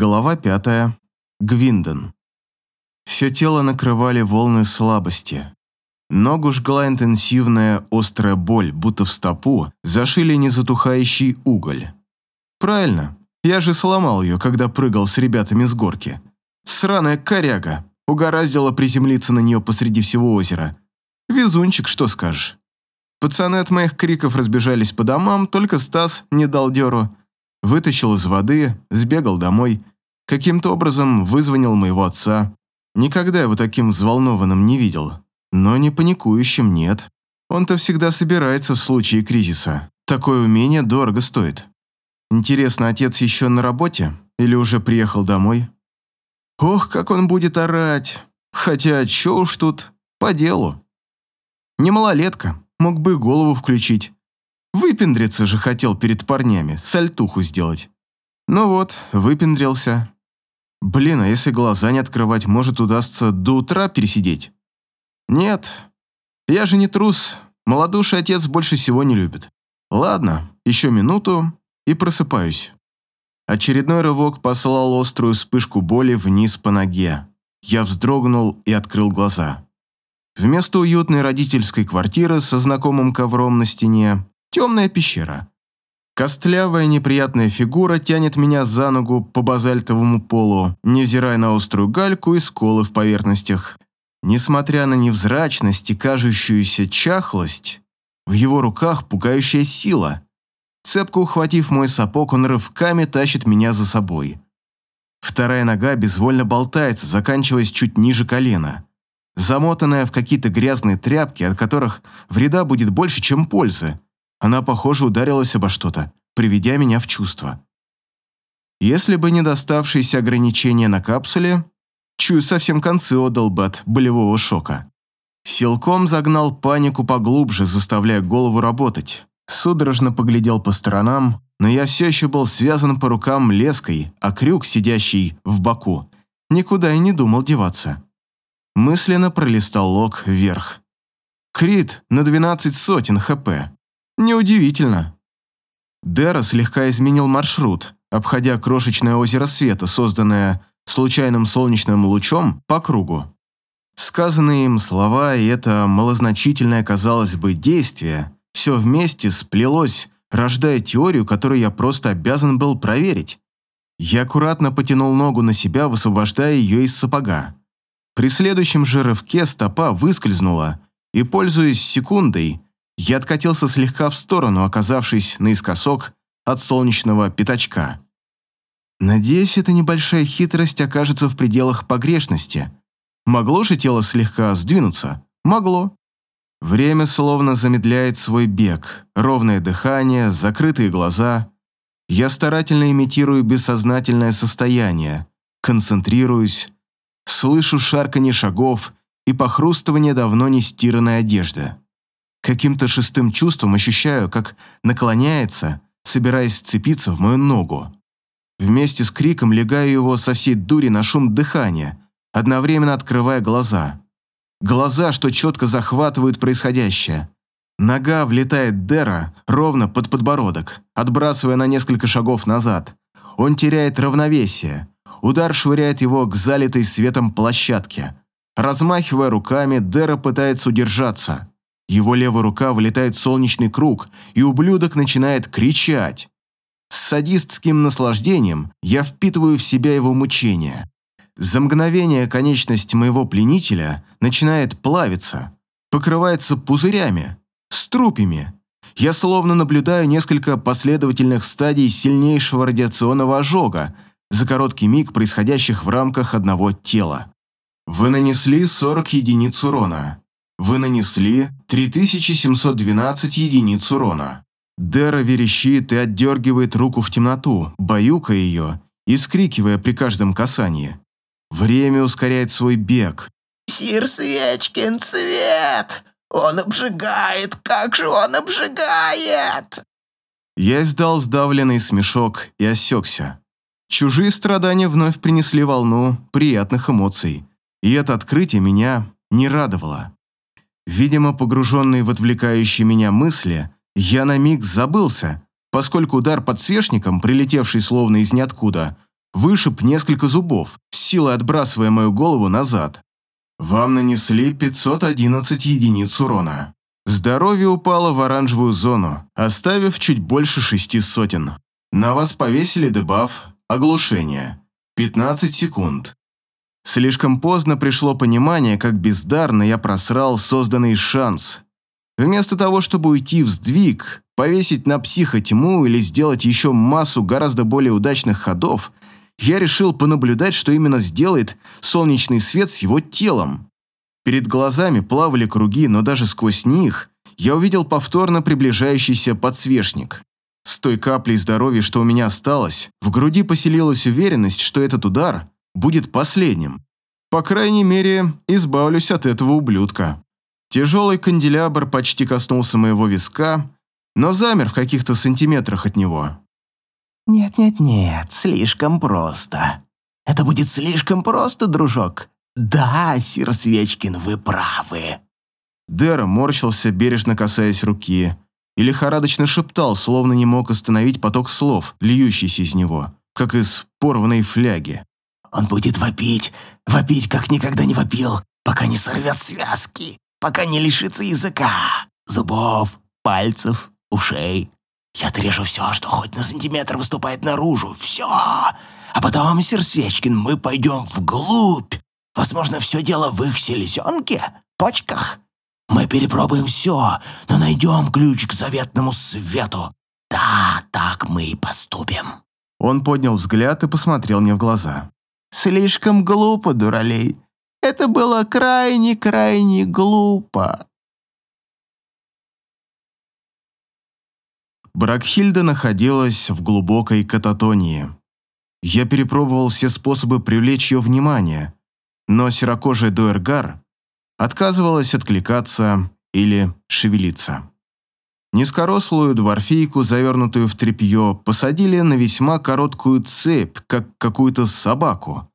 Глава пятая. Гвинден. Все тело накрывали волны слабости. Ногу жгла интенсивная острая боль, будто в стопу зашили незатухающий уголь. Правильно, я же сломал ее, когда прыгал с ребятами с горки. Сраная коряга, угораздило приземлиться на нее посреди всего озера. Везунчик, что скажешь. Пацаны от моих криков разбежались по домам, только Стас не дал дёру. Вытащил из воды, сбегал домой. Каким-то образом вызвонил моего отца. Никогда его таким взволнованным не видел. Но не паникующим нет. Он-то всегда собирается в случае кризиса. Такое умение дорого стоит. Интересно, отец еще на работе? Или уже приехал домой? Ох, как он будет орать. Хотя, чё уж тут, по делу. Не малолетка, мог бы голову включить. Выпендриться же хотел перед парнями, сальтуху сделать. Ну вот, выпендрился. Блин, а если глаза не открывать, может удастся до утра пересидеть? Нет, я же не трус, малодуший отец больше всего не любит. Ладно, еще минуту и просыпаюсь. Очередной рывок послал острую вспышку боли вниз по ноге. Я вздрогнул и открыл глаза. Вместо уютной родительской квартиры со знакомым ковром на стене – темная пещера. Костлявая неприятная фигура тянет меня за ногу по базальтовому полу, невзирая на острую гальку и сколы в поверхностях. Несмотря на невзрачность и кажущуюся чахлость, в его руках пугающая сила. Цепко ухватив мой сапог, он рывками тащит меня за собой. Вторая нога безвольно болтается, заканчиваясь чуть ниже колена. Замотанная в какие-то грязные тряпки, от которых вреда будет больше, чем пользы. Она, похоже, ударилась обо что-то, приведя меня в чувство. Если бы не доставшиеся ограничения на капсуле, Чую, совсем концы отдал бы от болевого шока. Силком загнал панику поглубже, заставляя голову работать. Судорожно поглядел по сторонам, но я все еще был связан по рукам леской, а крюк, сидящий в боку, никуда и не думал деваться. Мысленно пролистал лог вверх. Крит на 12 сотен хп. Неудивительно. Дера слегка изменил маршрут, обходя крошечное озеро света, созданное случайным солнечным лучом по кругу. Сказанные им слова и это малозначительное, казалось бы, действие все вместе сплелось, рождая теорию, которую я просто обязан был проверить. Я аккуратно потянул ногу на себя, высвобождая ее из сапога. При следующем же рывке стопа выскользнула, и, пользуясь секундой, я откатился слегка в сторону, оказавшись наискосок от солнечного пятачка. Надеюсь, эта небольшая хитрость окажется в пределах погрешности. Могло же тело слегка сдвинуться? Могло. Время словно замедляет свой бег. Ровное дыхание, закрытые глаза. Я старательно имитирую бессознательное состояние. Концентрируюсь. Слышу шарканье шагов и похрустывание давно не стиранной одежды. Каким-то шестым чувством ощущаю, как наклоняется, собираясь сцепиться в мою ногу. Вместе с криком легаю его со всей дури на шум дыхания, одновременно открывая глаза. Глаза, что четко захватывают происходящее. Нога влетает Дера ровно под подбородок, отбрасывая на несколько шагов назад. Он теряет равновесие. Удар швыряет его к залитой светом площадке. Размахивая руками, Дера пытается удержаться. Его левая рука влетает в солнечный круг, и ублюдок начинает кричать. С садистским наслаждением я впитываю в себя его мучения. За мгновение конечность моего пленителя начинает плавиться, покрывается пузырями, струпями. Я словно наблюдаю несколько последовательных стадий сильнейшего радиационного ожога за короткий миг, происходящих в рамках одного тела. Вы нанесли 40 единиц урона. Вы нанесли 3712 единиц урона. Дера верещит и отдергивает руку в темноту, баюкая ее и вскрикивая при каждом касании. Время ускоряет свой бег. «Сир Свечкин, цвет! Он обжигает! Как же он обжигает!» Я издал сдавленный смешок и осекся. Чужие страдания вновь принесли волну приятных эмоций, и это открытие меня не радовало. Видимо, погруженный в отвлекающие меня мысли, я на миг забылся, поскольку удар подсвечником, прилетевший словно из ниоткуда, вышиб несколько зубов, с силой отбрасывая мою голову назад. Вам нанесли 511 единиц урона. Здоровье упало в оранжевую зону, оставив чуть больше шести сотен. На вас повесили дебаф «Оглушение». 15 секунд. Слишком поздно пришло понимание, как бездарно я просрал созданный шанс. Вместо того, чтобы уйти в сдвиг, повесить на психотьму или сделать еще массу гораздо более удачных ходов, я решил понаблюдать, что именно сделает солнечный свет с его телом. Перед глазами плавали круги, но даже сквозь них я увидел повторно приближающийся подсвечник. С той каплей здоровья, что у меня осталось, в груди поселилась уверенность, что этот удар будет последним. По крайней мере, избавлюсь от этого ублюдка. Тяжелый канделябр почти коснулся моего виска, но замер в каких-то сантиметрах от него. «Нет-нет-нет, слишком просто. Это будет слишком просто, дружок. Да, сир Свечкин, вы правы». Дэра морщился, бережно касаясь руки, и лихорадочно шептал, словно не мог остановить поток слов, льющийся из него, как из порванной фляги. Он будет вопить, вопить, как никогда не вопил, пока не сорвет связки, пока не лишится языка, зубов, пальцев, ушей. Я отрежу все, что хоть на сантиметр выступает наружу, все. А потом, сир Свечкин, мы пойдем вглубь. Возможно, все дело в их селезенке, почках. Мы перепробуем все, но найдем ключ к заветному свету. Да, так мы и поступим». Он поднял взгляд и посмотрел мне в глаза. Слишком глупо, дуралей. Это было крайне-крайне глупо. Бракхильда находилась в глубокой кататонии. Я перепробовал все способы привлечь ее внимание, но серокожая Дуэргар отказывалась откликаться или шевелиться. Низкорослую дворфийку, завернутую в тряпье, посадили на весьма короткую цепь, как какую-то собаку.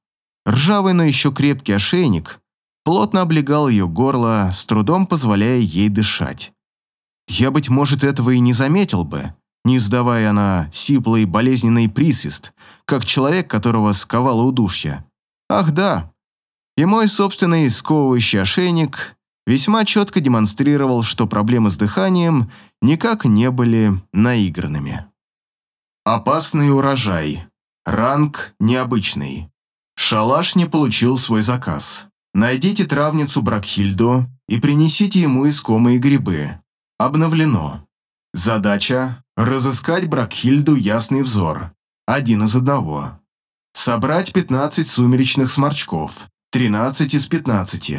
Ржавый, но еще крепкий ошейник плотно облегал ее горло, с трудом позволяя ей дышать. Я, быть может, этого и не заметил бы, не издавая она сиплый болезненный присвист, как человек, которого сковало удушье. Ах да, и мой собственный сковывающий ошейник весьма четко демонстрировал, что проблемы с дыханием никак не были наигранными. Опасный урожай. Ранг необычный. Шалаш не получил свой заказ. Найдите травницу Бракхильду и принесите ему искомые грибы. Обновлено. Задача – разыскать Бракхильду Ясный Взор. Один из одного. Собрать 15 сумеречных сморчков. 13 из 15.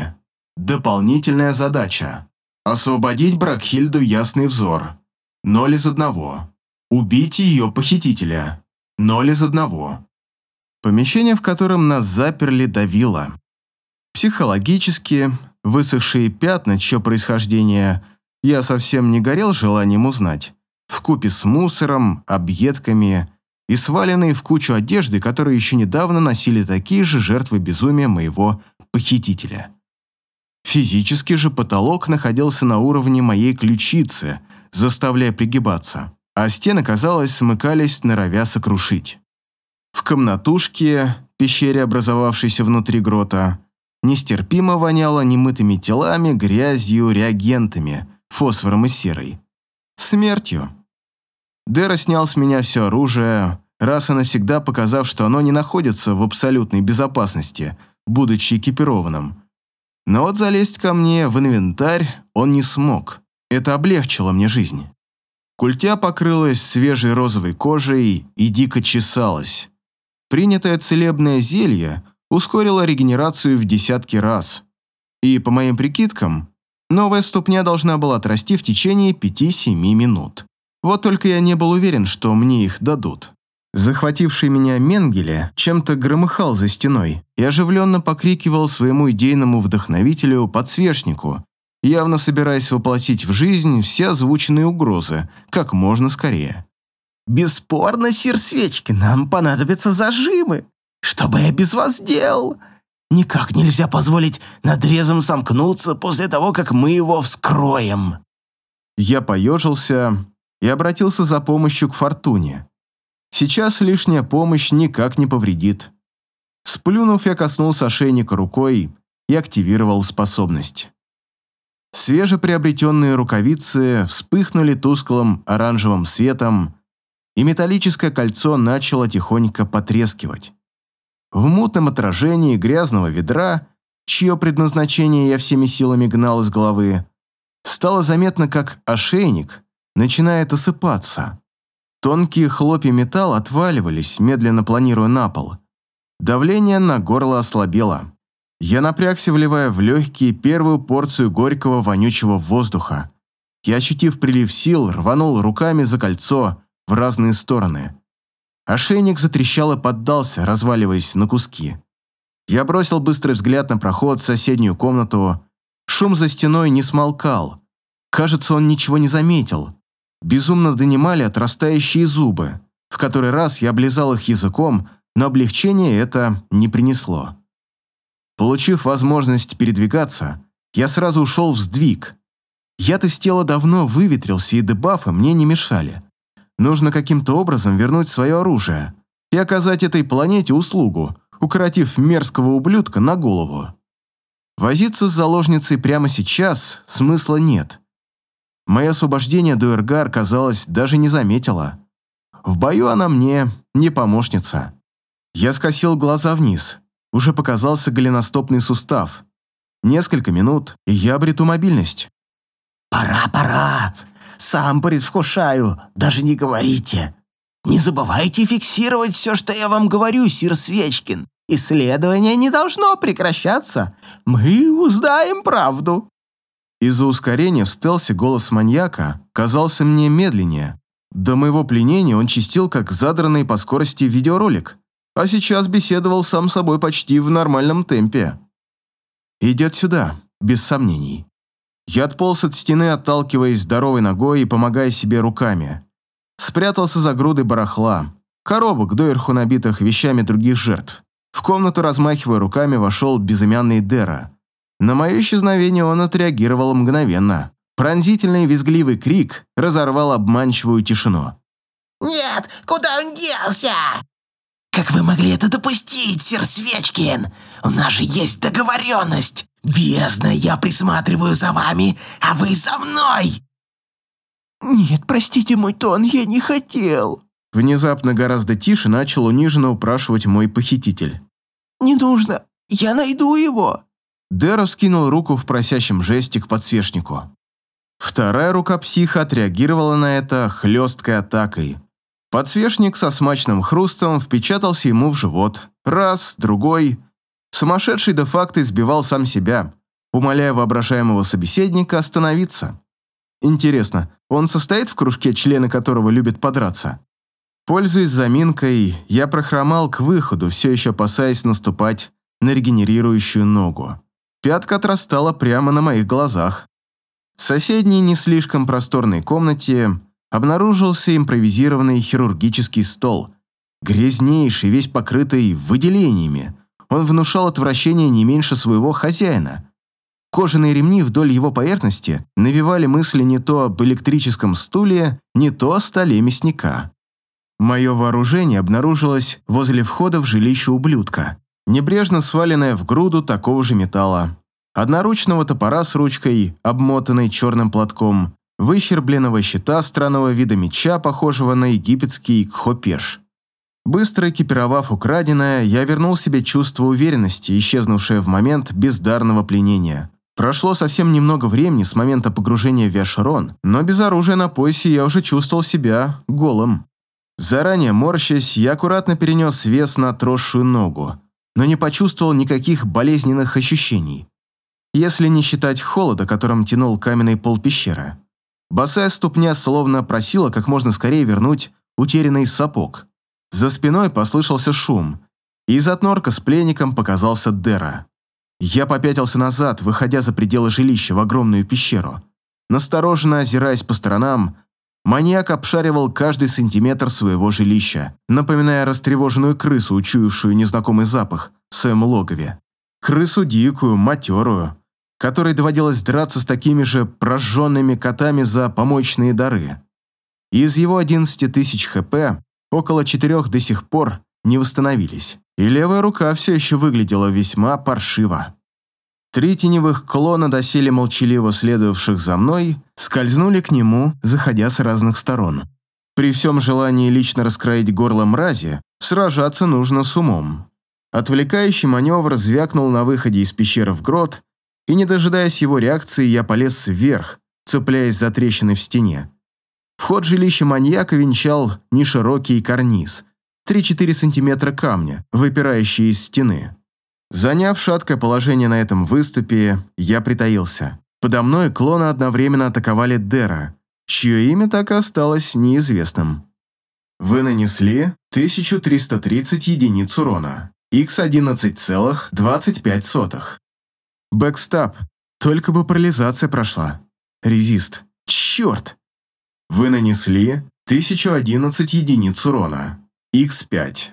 Дополнительная задача. Освободить Бракхильду Ясный Взор. Ноль из одного. Убить ее похитителя. Ноль из одного. Помещение, в котором нас заперли, давило. Психологически, высохшие пятна, чье происхождение я совсем не горел желанием узнать, вкупе с мусором, объедками и сваленные в кучу одежды, которые еще недавно носили такие же жертвы безумия моего похитителя. Физически же потолок находился на уровне моей ключицы, заставляя пригибаться, а стены, казалось, смыкались, норовя сокрушить. В комнатушке, пещере, образовавшейся внутри грота, нестерпимо воняло немытыми телами, грязью, реагентами, фосфором и серой. Смертью. Дэра снял с меня все оружие, раз и навсегда показав, что оно не находится в абсолютной безопасности, будучи экипированным. Но вот залезть ко мне в инвентарь он не смог. Это облегчило мне жизнь. Культя покрылась свежей розовой кожей и дико чесалась. Принятое целебное зелье ускорило регенерацию в десятки раз. И, по моим прикидкам, новая ступня должна была отрасти в течение 5-7 минут. Вот только я не был уверен, что мне их дадут. Захвативший меня Менгеле чем-то громыхал за стеной и оживленно покрикивал своему идейному вдохновителю-подсвечнику, явно собираясь воплотить в жизнь все озвученные угрозы как можно скорее. «Бесспорно, сир Свечки, нам понадобятся зажимы. Что бы я без вас делал? Никак нельзя позволить надрезом сомкнуться после того, как мы его вскроем». Я поежился и обратился за помощью к Фортуне. Сейчас лишняя помощь никак не повредит. Сплюнув, я коснулся ошейника рукой и активировал способность. Свежеприобретенные рукавицы вспыхнули тусклым оранжевым светом, и металлическое кольцо начало тихонько потрескивать. В мутном отражении грязного ведра, чье предназначение я всеми силами гнал из головы, стало заметно, как ошейник начинает осыпаться. Тонкие хлопья металла отваливались, медленно планируя на пол. Давление на горло ослабело. Я напрягся, вливая в легкие первую порцию горького вонючего воздуха. Я, ощутив прилив сил, рванул руками за кольцо в разные стороны. Ошейник затрещал и поддался, разваливаясь на куски. Я бросил быстрый взгляд на проход в соседнюю комнату. Шум за стеной не смолкал. Кажется, он ничего не заметил. Безумно донимали отрастающие зубы. В который раз я облизал их языком, но облегчение это не принесло. Получив возможность передвигаться, я сразу ушел в сдвиг. Я-то с тела давно выветрился, и дебафы мне не мешали. Нужно каким-то образом вернуть свое оружие и оказать этой планете услугу, укоротив мерзкого ублюдка на голову. Возиться с заложницей прямо сейчас смысла нет. Мое освобождение Дуэргар, казалось, даже не заметила. В бою она мне не помощница. Я скосил глаза вниз. Уже показался голеностопный сустав. Несколько минут, и я обрету мобильность. «Пора, пора!» Сам предвкушаю, даже не говорите. Не забывайте фиксировать все, что я вам говорю, сир Свечкин. Исследование не должно прекращаться. Мы узнаем правду». Из-за ускорения в стелсе голос маньяка казался мне медленнее. До моего пленения он чистил, как задранный по скорости видеоролик, а сейчас беседовал сам собой почти в нормальном темпе. «Идет сюда, без сомнений». Я отполз от стены, отталкиваясь здоровой ногой и помогая себе руками. Спрятался за грудой барахла, коробок, доверху набитых вещами других жертв. В комнату, размахивая руками, вошел безымянный Дера. На мое исчезновение он отреагировал мгновенно. Пронзительный визгливый крик разорвал обманчивую тишину. «Нет, куда он делся?» «Как вы могли это допустить, сир Свечкин? У нас же есть договоренность!» «Бездна, я присматриваю за вами, а вы за мной!» «Нет, простите мой тон, я не хотел!» Внезапно гораздо тише начал униженно упрашивать мой похититель. «Не нужно, я найду его!» Дэра вскинул руку в просящем жесте к подсвечнику. Вторая рука психа отреагировала на это хлесткой атакой. Подсвечник со смачным хрустом впечатался ему в живот. Раз, другой. Сумасшедший де-факто избивал сам себя, умоляя воображаемого собеседника остановиться. Интересно, он состоит в кружке, члены которого любят подраться? Пользуясь заминкой, я прохромал к выходу, все еще опасаясь наступать на регенерирующую ногу. Пятка отрастала прямо на моих глазах. В соседней не слишком просторной комнате обнаружился импровизированный хирургический стол, грязнейший, весь покрытый выделениями, он внушал отвращение не меньше своего хозяина. Кожаные ремни вдоль его поверхности навевали мысли не то об электрическом стуле, не то о столе мясника. Мое вооружение обнаружилось возле входа в жилище ублюдка, небрежно сваленное в груду такого же металла. Одноручного топора с ручкой, обмотанной черным платком, выщербленного щита странного вида меча, похожего на египетский кхопеш. Быстро экипировав украденное, я вернул себе чувство уверенности, исчезнувшее в момент бездарного пленения. Прошло совсем немного времени с момента погружения в Виашерон, но без оружия на поясе я уже чувствовал себя голым. Заранее морщась, я аккуратно перенес вес на отросшую ногу, но не почувствовал никаких болезненных ощущений. Если не считать холода, которым тянул каменный пол пещеры. Босая ступня словно просила как можно скорее вернуть утерянный сапог. За спиной послышался шум, и из отнорка с пленником показался Дера. Я попятился назад, выходя за пределы жилища в огромную пещеру. Настороженно озираясь по сторонам, маньяк обшаривал каждый сантиметр своего жилища, напоминая растревоженную крысу, учуявшую незнакомый запах в своем логове. Крысу дикую, матерую, которой доводилось драться с такими же прожженными котами за помощные дары. Из его 11 тысяч хп около четырех до сих пор не восстановились, и левая рука все еще выглядела весьма паршиво. Три теневых клона, доселе молчаливо следовавших за мной, скользнули к нему, заходя с разных сторон. При всем желании лично раскроить горло мрази, сражаться нужно с умом. Отвлекающий маневр звякнул на выходе из пещеры в грот, и, не дожидаясь его реакции, я полез вверх, цепляясь за трещины в стене. Вход жилища маньяка венчал неширокий карниз, 3-4 сантиметра камня, выпирающие из стены. Заняв шаткое положение на этом выступе, я притаился. Подо мной клоны одновременно атаковали Дера, чье имя так и осталось неизвестным. Вы нанесли 1330 единиц урона, x11,25. Backstab, только бы парализация прошла. Resist. Черт! Вы нанесли 1011 единиц урона, x5.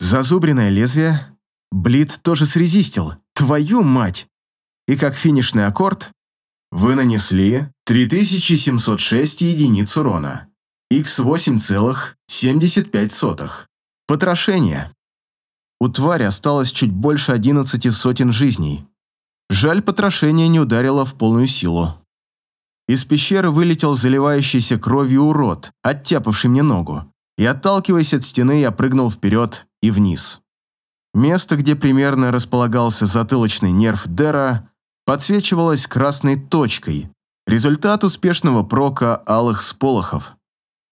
Зазубренное лезвие. Bleed тоже срезистил. Твою мать! И как финишный аккорд, вы нанесли 3706 единиц урона, x8,75. Потрошение. У твари осталось чуть больше 11 сотен жизней. Жаль, потрошение не ударило в полную силу. Из пещеры вылетел заливающийся кровью урод, оттяпавший мне ногу и, отталкиваясь от стены, я прыгнул вперед и вниз. Место, где примерно располагался затылочный нерв Дера, подсвечивалось красной точкой. Результат успешного прока алых сполохов.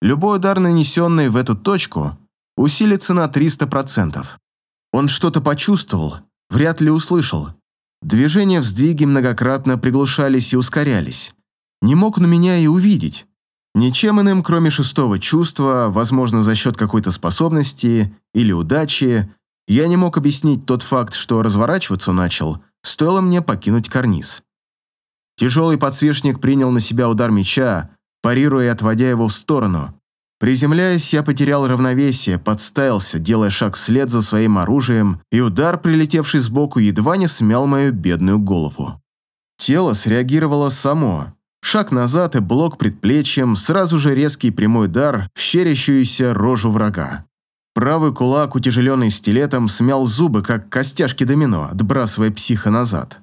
Любой удар, нанесенный в эту точку, усилится на 300%. Он что-то почувствовал, вряд ли услышал. Движения в сдвиге многократно приглушались и ускорялись. Не мог на меня и увидеть. Ничем иным, кроме шестого чувства, возможно, за счет какой-то способности или удачи, я не мог объяснить тот факт, что разворачиваться начал, стоило мне покинуть карниз. Тяжелый подсвечник принял на себя удар меча, парируя и отводя его в сторону. Приземляясь, я потерял равновесие, подставился, делая шаг вслед за своим оружием, и удар, прилетевший сбоку, едва не смял мою бедную голову. Тело среагировало само, Шаг назад и блок предплечьем, сразу же резкий прямой удар в щерящуюся рожу врага. Правый кулак, утяжеленный стилетом, смял зубы, как костяшки домино, отбрасывая психа назад.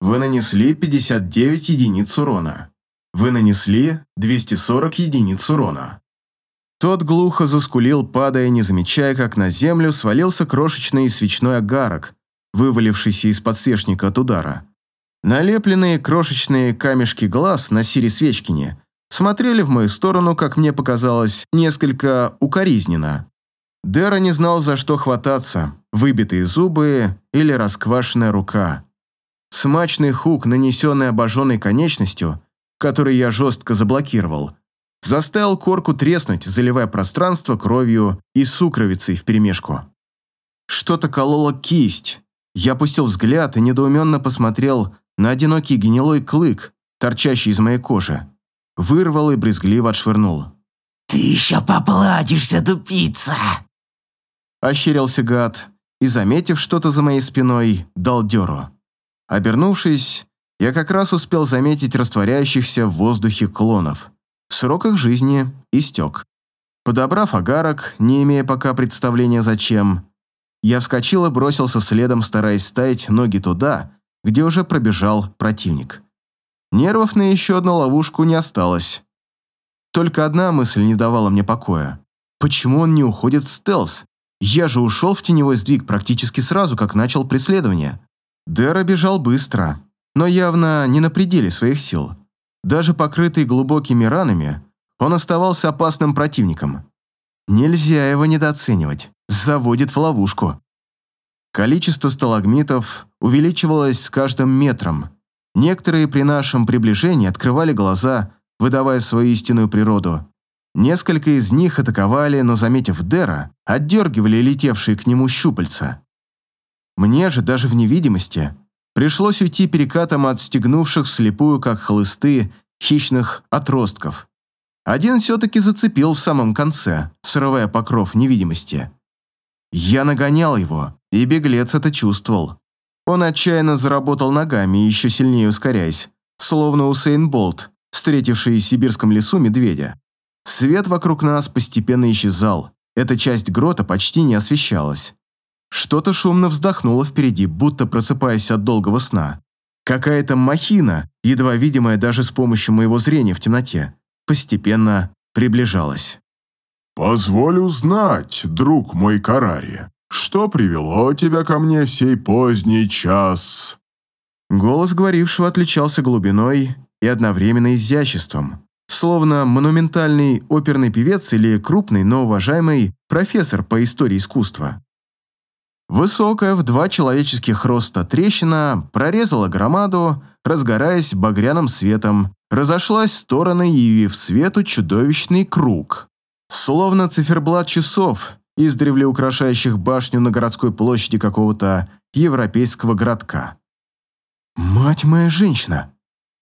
Вы нанесли 59 единиц урона. Вы нанесли 240 единиц урона. Тот глухо заскулил, падая, не замечая, как на землю свалился крошечный свечной огарок, вывалившийся из подсвечника от удара. Налепленные крошечные камешки глаз на Сире Свечкине смотрели в мою сторону, как мне показалось, несколько укоризненно. Дэра не знал, за что хвататься, выбитые зубы или расквашенная рука. Смачный хук, нанесенный обожженной конечностью, который я жестко заблокировал, заставил корку треснуть, заливая пространство кровью и сукровицей вперемешку. Что-то кололо кисть. Я опустил взгляд и недоуменно посмотрел на одинокий гнилой клык, торчащий из моей кожи. Вырвал и брезгливо отшвырнул. «Ты еще поплатишься, тупица!» Ощерился гад и, заметив что-то за моей спиной, дал дёру. Обернувшись, я как раз успел заметить растворяющихся в воздухе клонов. Срок их жизни истек. Подобрав агарок, не имея пока представления зачем, я вскочил и бросился следом, стараясь ставить ноги туда, где уже пробежал противник. Нервов на еще одну ловушку не осталось. Только одна мысль не давала мне покоя. Почему он не уходит в стелс? Я же ушел в теневой сдвиг практически сразу, как начал преследование. Дэра бежал быстро, но явно не на пределе своих сил. Даже покрытый глубокими ранами, он оставался опасным противником. Нельзя его недооценивать. Заводит в ловушку. Количество сталагмитов увеличивалось с каждым метром. Некоторые при нашем приближении открывали глаза, выдавая свою истинную природу. Несколько из них атаковали, но, заметив Дера, отдергивали летевшие к нему щупальца. Мне же даже в невидимости пришлось уйти перекатом от стегнувших вслепую, как хлысты, хищных отростков. Один все-таки зацепил в самом конце, срывая покров невидимости. Я нагонял его, и беглец это чувствовал. Он отчаянно заработал ногами, еще сильнее ускоряясь, словно Усейн Болт, встретивший в сибирском лесу медведя. Свет вокруг нас постепенно исчезал, Эта часть грота почти не освещалась. Что-то шумно вздохнуло впереди, будто просыпаясь от долгого сна. Какая-то махина, едва видимая даже с помощью моего зрения в темноте, постепенно приближалась. «Позволь узнать, друг мой Карари, что привело тебя ко мне в сей поздний час?» Голос говорившего отличался глубиной и одновременно изяществом, словно монументальный оперный певец или крупный, но уважаемый профессор по истории искусства. Высокая в два человеческих роста трещина прорезала громаду, разгораясь багряным светом, разошлась в стороны, явив свету чудовищный круг. Словно циферблат часов, издревле украшающих башню на городской площади какого-то европейского городка. «Мать моя женщина!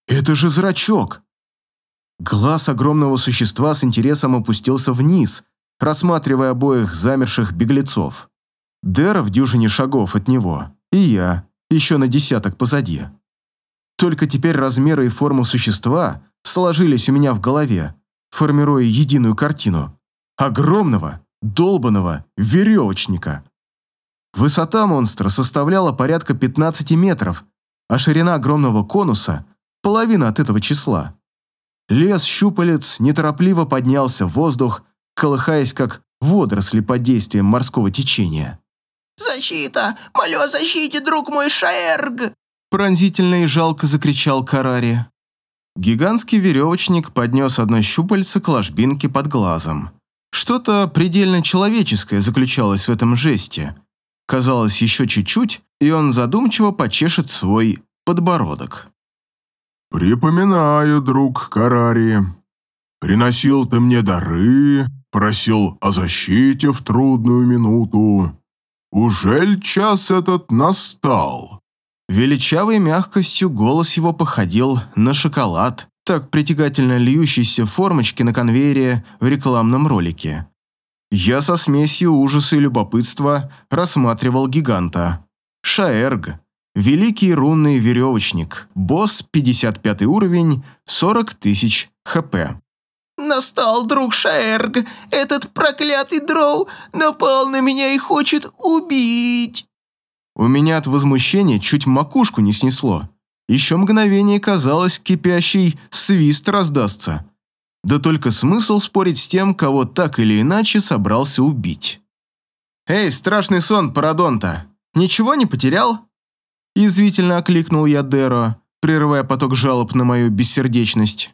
Это же зрачок!» Глаз огромного существа с интересом опустился вниз, рассматривая обоих замерших беглецов. Дэра в дюжине шагов от него, и я, еще на десяток позади. Только теперь размеры и форма существа сложились у меня в голове, формируя единую картину. Огромного, долбанного веревочника. Высота монстра составляла порядка 15 метров, а ширина огромного конуса – половина от этого числа. Лес щупалец неторопливо поднялся в воздух, колыхаясь как водоросли под действием морского течения. «Защита! Молю о защите, друг мой Шаэрг!» Пронзительно и жалко закричал Карари. Гигантский веревочник поднес одно щупальце к ложбинке под глазом. Что-то предельно человеческое заключалось в этом жесте. Казалось, еще чуть-чуть, и он задумчиво почешет свой подбородок. «Припоминаю, друг Карари. Приносил ты мне дары, просил о защите в трудную минуту. Ужель час этот настал?» Величавой мягкостью голос его походил на шоколад, так притягательно льющийся в формочке на конвейере в рекламном ролике. Я со смесью ужаса и любопытства рассматривал гиганта. Шаэрг. Великий рунный веревочник. Босс, 55 уровень, 40 тысяч хп. «Настал, друг Шаэрг! Этот проклятый дроу напал на меня и хочет убить!» У меня от возмущения чуть макушку не снесло. Еще мгновение казалось, кипящий свист раздастся. Да только смысл спорить с тем, кого так или иначе собрался убить. «Эй, страшный сон, Парадонта, ничего не потерял?» Язвительно окликнул я Деро, прерывая поток жалоб на мою бессердечность.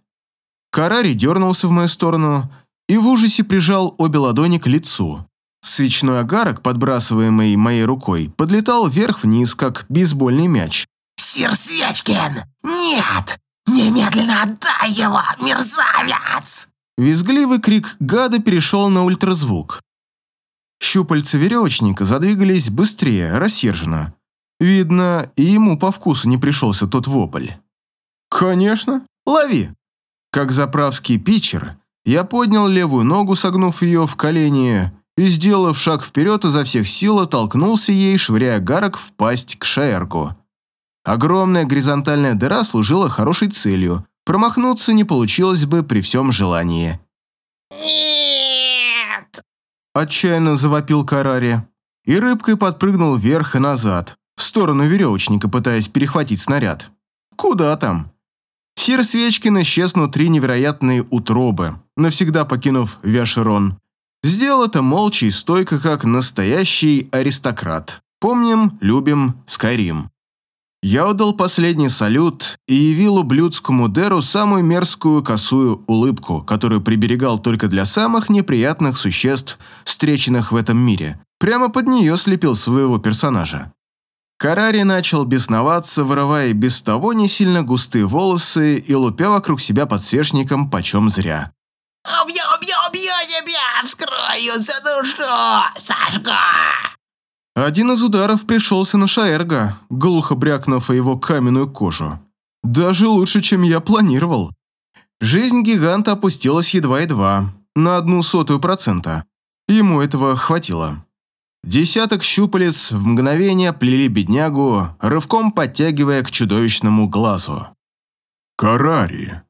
Карари дернулся в мою сторону и в ужасе прижал обе ладони к лицу. Свечной огарок, подбрасываемый моей рукой, подлетал вверх-вниз, как бейсбольный мяч. «Сир Свечкин! Нет! Немедленно отдай его, мерзавец!» Визгливый крик гада перешел на ультразвук. Щупальца веревочника задвигались быстрее, рассерженно. Видно, и ему по вкусу не пришелся тот вопль. «Конечно, лови!» Как заправский питчер, я поднял левую ногу, согнув ее в колени, и, сделав шаг вперед, изо всех сил оттолкнулся ей, швыряя гарок в пасть к Шаэргу. Огромная горизонтальная дыра служила хорошей целью. Промахнуться не получилось бы при всем желании. «Нет!» Отчаянно завопил Карари. И рыбкой подпрыгнул вверх и назад, в сторону веревочника, пытаясь перехватить снаряд. Куда там? Сир Свечкин исчез внутри невероятной утробы, навсегда покинув Вяшерон. Сделал это молча и стойко, как настоящий аристократ. Помним, любим, Скайрим. Я отдал последний салют и явил ублюдскому Деру самую мерзкую косую улыбку, которую приберегал только для самых неприятных существ, встреченных в этом мире. Прямо под нее слепил своего персонажа. Карари начал бесноваться, вырывая без того не сильно густые волосы и лупя вокруг себя подсвечником почем зря. «Убью, убью, убью тебя! Вскрою, задушу! Сашка!» Один из ударов пришелся на Шаэрга, глухо брякнув о его каменную кожу. Даже лучше, чем я планировал. Жизнь гиганта опустилась едва-едва, на одну сотую процента. Ему этого хватило. Десяток щупалец в мгновение плели беднягу, рывком подтягивая к чудовищному глазу. «Карари,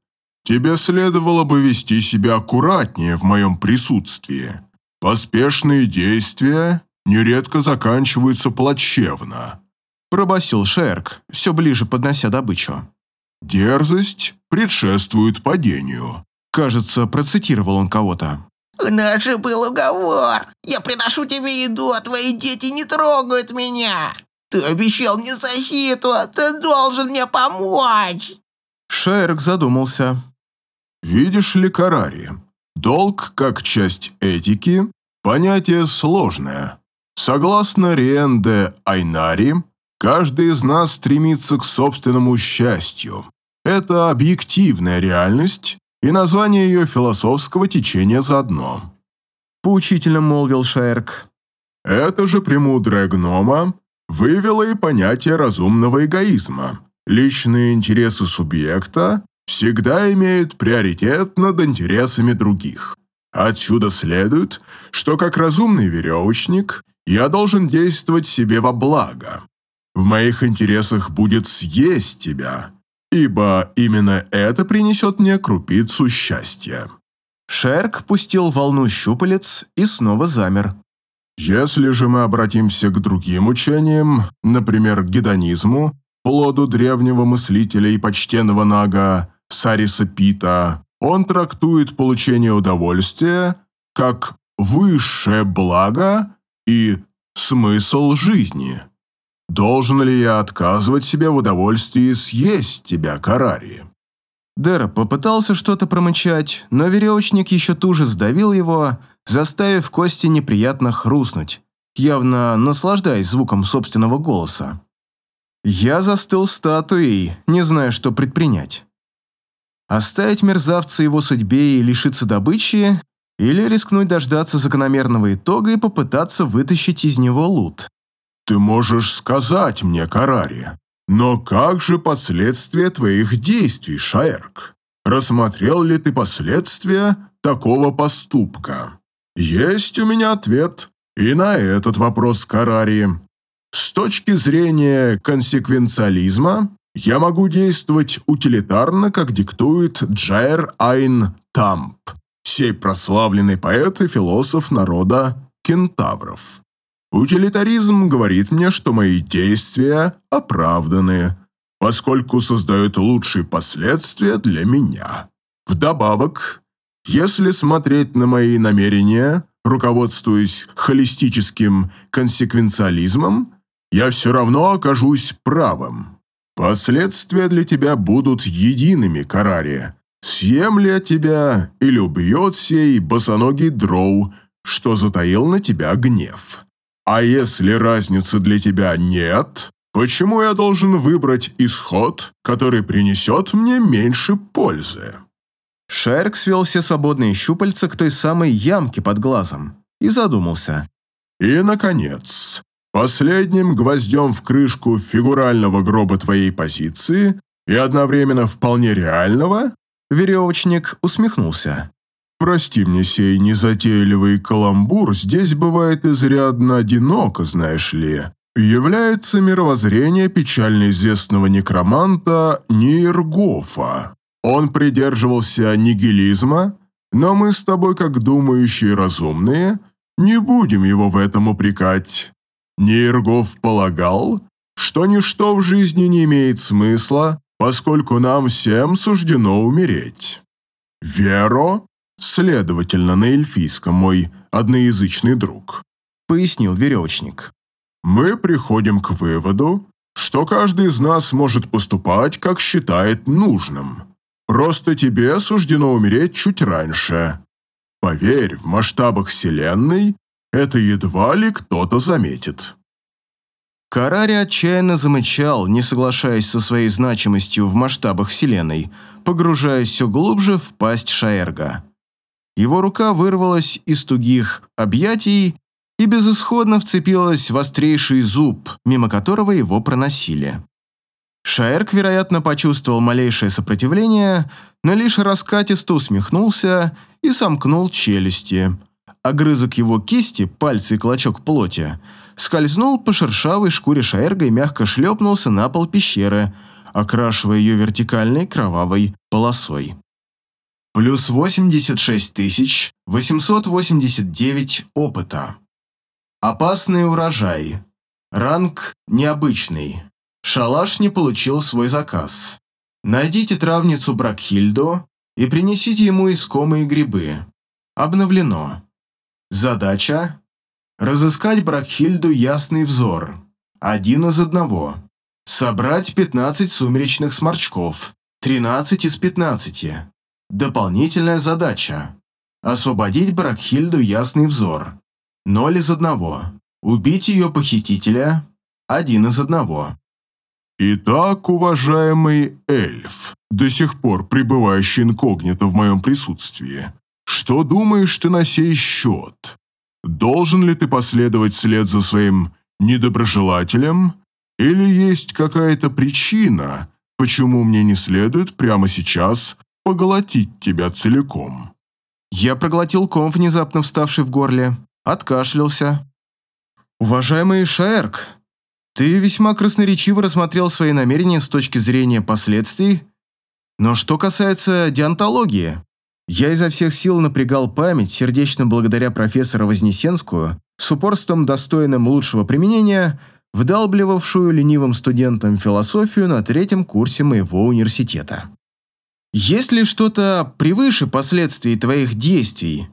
тебе следовало бы вести себя аккуратнее в моем присутствии. Поспешные действия нередко заканчиваются плачевно. Пробасил Шерк, все ближе поднося добычу. Дерзость предшествует падению. Кажется, процитировал он кого-то. «У нас же был уговор. Я приношу тебе еду, а твои дети не трогают меня. Ты обещал мне защиту, ты должен мне помочь». Шерк задумался. Видишь ли, Карари, долг как часть этики – понятие сложное. Согласно Риэнде Айнари, каждый из нас стремится к собственному счастью. Это объективная реальность и название ее философского течения заодно. Поучительно молвил Шаерк. Это же премудрая гнома вывела и понятие разумного эгоизма. Личные интересы субъекта всегда имеют приоритет над интересами других. Отсюда следует, что как разумный веревочник я должен действовать себе во благо. В моих интересах будет съесть тебя, ибо именно это принесет мне крупицу счастья». Шерк пустил волну щупалец и снова замер. Если же мы обратимся к другим учениям, например, к гедонизму, плоду древнего мыслителя и почтенного нага Сариса Пита, он трактует получение удовольствия как высшее благо и смысл жизни. Должен ли я отказывать себе в удовольствии съесть тебя, Карари? Дера попытался что-то промычать, но веревочник еще туже сдавил его, заставив кости неприятно хрустнуть, явно наслаждаясь звуком собственного голоса. Я застыл статуей, не зная, что предпринять. Оставить мерзавца его судьбе и лишиться добычи, или рискнуть дождаться закономерного итога и попытаться вытащить из него лут. Ты можешь сказать мне, Карари, но как же последствия твоих действий, Шаерк? Рассмотрел ли ты последствия такого поступка? Есть у меня ответ и на этот вопрос, Карари. С точки зрения консеквенциализма, я могу действовать утилитарно, как диктует Джайр Айн Тамп, сей прославленный поэт и философ народа кентавров. Утилитаризм говорит мне, что мои действия оправданы, поскольку создают лучшие последствия для меня. Вдобавок, если смотреть на мои намерения, руководствуясь холистическим консеквенциализмом, я все равно окажусь правым. Последствия для тебя будут едиными, Карари. Съем ли я тебя или убьет сей босоногий дроу, что затаил на тебя гнев. А если разницы для тебя нет, почему я должен выбрать исход, который принесет мне меньше пользы?» Шерк свел все свободные щупальца к той самой ямке под глазом и задумался. «И, наконец, последним гвоздем в крышку фигурального гроба твоей позиции и одновременно вполне реального...» Веревочник усмехнулся. Прости мне сей незатейливый каламбур, здесь бывает изрядно одиноко, знаешь ли. Является мировоззрение печально известного некроманта Нейргофа. Он придерживался нигилизма, но мы с тобой, как думающие разумные, не будем его в этом упрекать. Нейргоф полагал, что ничто в жизни не имеет смысла, поскольку нам всем суждено умереть. Веро Следовательно, на эльфийском мой одноязычный друг», — пояснил веревочник. «Мы приходим к выводу, что каждый из нас может поступать, как считает нужным. Просто тебе суждено умереть чуть раньше. Поверь, в масштабах Вселенной это едва ли кто-то заметит». Карари отчаянно замычал, не соглашаясь со своей значимостью в масштабах Вселенной, погружаясь все глубже в пасть Шаэрга. Его рука вырвалась из тугих объятий и безысходно вцепилась в острейший зуб, мимо которого его проносили. Шаерк, вероятно, почувствовал малейшее сопротивление, но лишь раскатисто усмехнулся и сомкнул челюсти. Огрызок его кисти, пальцы и клочок плоти, скользнул по шершавой шкуре Шаерга и мягко шлепнулся на пол пещеры, окрашивая ее вертикальной кровавой полосой. Плюс 86 889 опыта. Опасный урожай. Ранг необычный. Шалаш не получил свой заказ. Найдите травницу Бракхильду и принесите ему искомые грибы. Обновлено. Задача – разыскать Бракхильду Ясный Взор. Один из одного. Собрать 15 сумеречных сморчков. 13 из 15. Дополнительная задача – освободить Бракхильду Ясный Взор. 0 из одного. Убить ее похитителя. Один из одного. Итак, уважаемый эльф, до сих пор пребывающий инкогнито в моем присутствии, что думаешь ты на сей счет? Должен ли ты последовать вслед за своим недоброжелателем? Или есть какая-то причина, почему мне не следует прямо сейчас поглотить тебя целиком?» Я проглотил ком, внезапно вставший в горле, откашлялся. «Уважаемый Шаэрк, ты весьма красноречиво рассмотрел свои намерения с точки зрения последствий, но что касается диантологии, я изо всех сил напрягал память, сердечно благодаря профессору Вознесенскую, с упорством, достойным лучшего применения, вдалбливавшую ленивым студентам философию на третьем курсе моего университета. Есть ли что-то превыше последствий твоих действий?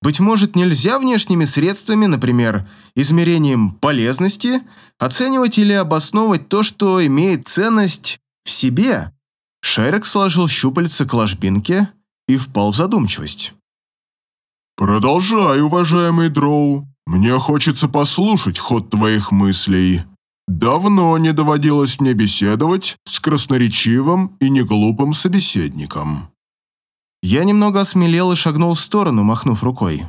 Быть может, нельзя внешними средствами, например, измерением полезности, оценивать или обосновывать то, что имеет ценность в себе? Шайрек сложил щупальца к ложбинке и впал в задумчивость. «Продолжай, уважаемый Дроу. Мне хочется послушать ход твоих мыслей. Давно не доводилось мне беседовать с красноречивым и неглупым собеседником». Я немного осмелел и шагнул в сторону, махнув рукой.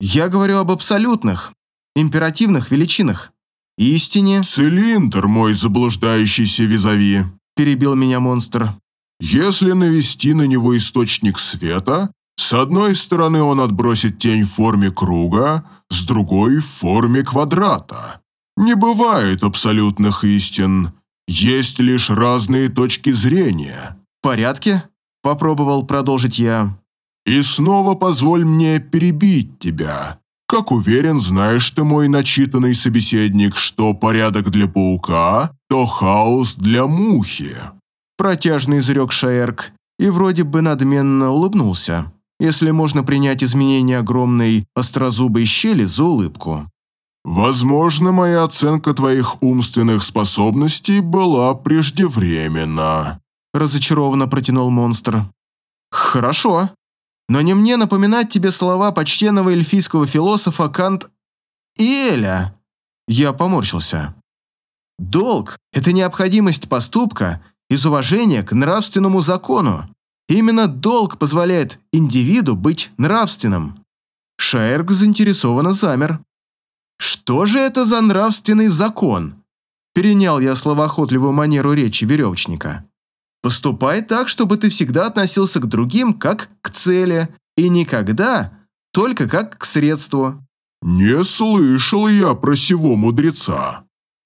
Я говорю об абсолютных, императивных величинах. Истине... «Цилиндр, мой заблуждающийся визави», – перебил меня монстр. «Если навести на него источник света, с одной стороны он отбросит тень в форме круга, с другой – в форме квадрата. Не бывает абсолютных истин, есть лишь разные точки зрения». «В порядке?» Попробовал продолжить я. «И снова позволь мне перебить тебя. Как уверен, знаешь ты, мой начитанный собеседник, что порядок для паука, то хаос для мухи». Протяжно изрек Шаэрк и вроде бы надменно улыбнулся, если можно принять изменение огромной острозубой щели за улыбку. «Возможно, моя оценка твоих умственных способностей была преждевременна», разочарованно протянул монстр. «Хорошо. Но не мне напоминать тебе слова почтенного эльфийского философа Кант Эля». Я поморщился. «Долг – это необходимость поступка из уважения к нравственному закону. Именно долг позволяет индивиду быть нравственным». Шаерк заинтересованно замер. «Что же это за нравственный закон?» Перенял я словоохотливую манеру речи веревочника. Поступай так, чтобы ты всегда относился к другим как к цели, и никогда только как к средству». «Не слышал я про сего мудреца.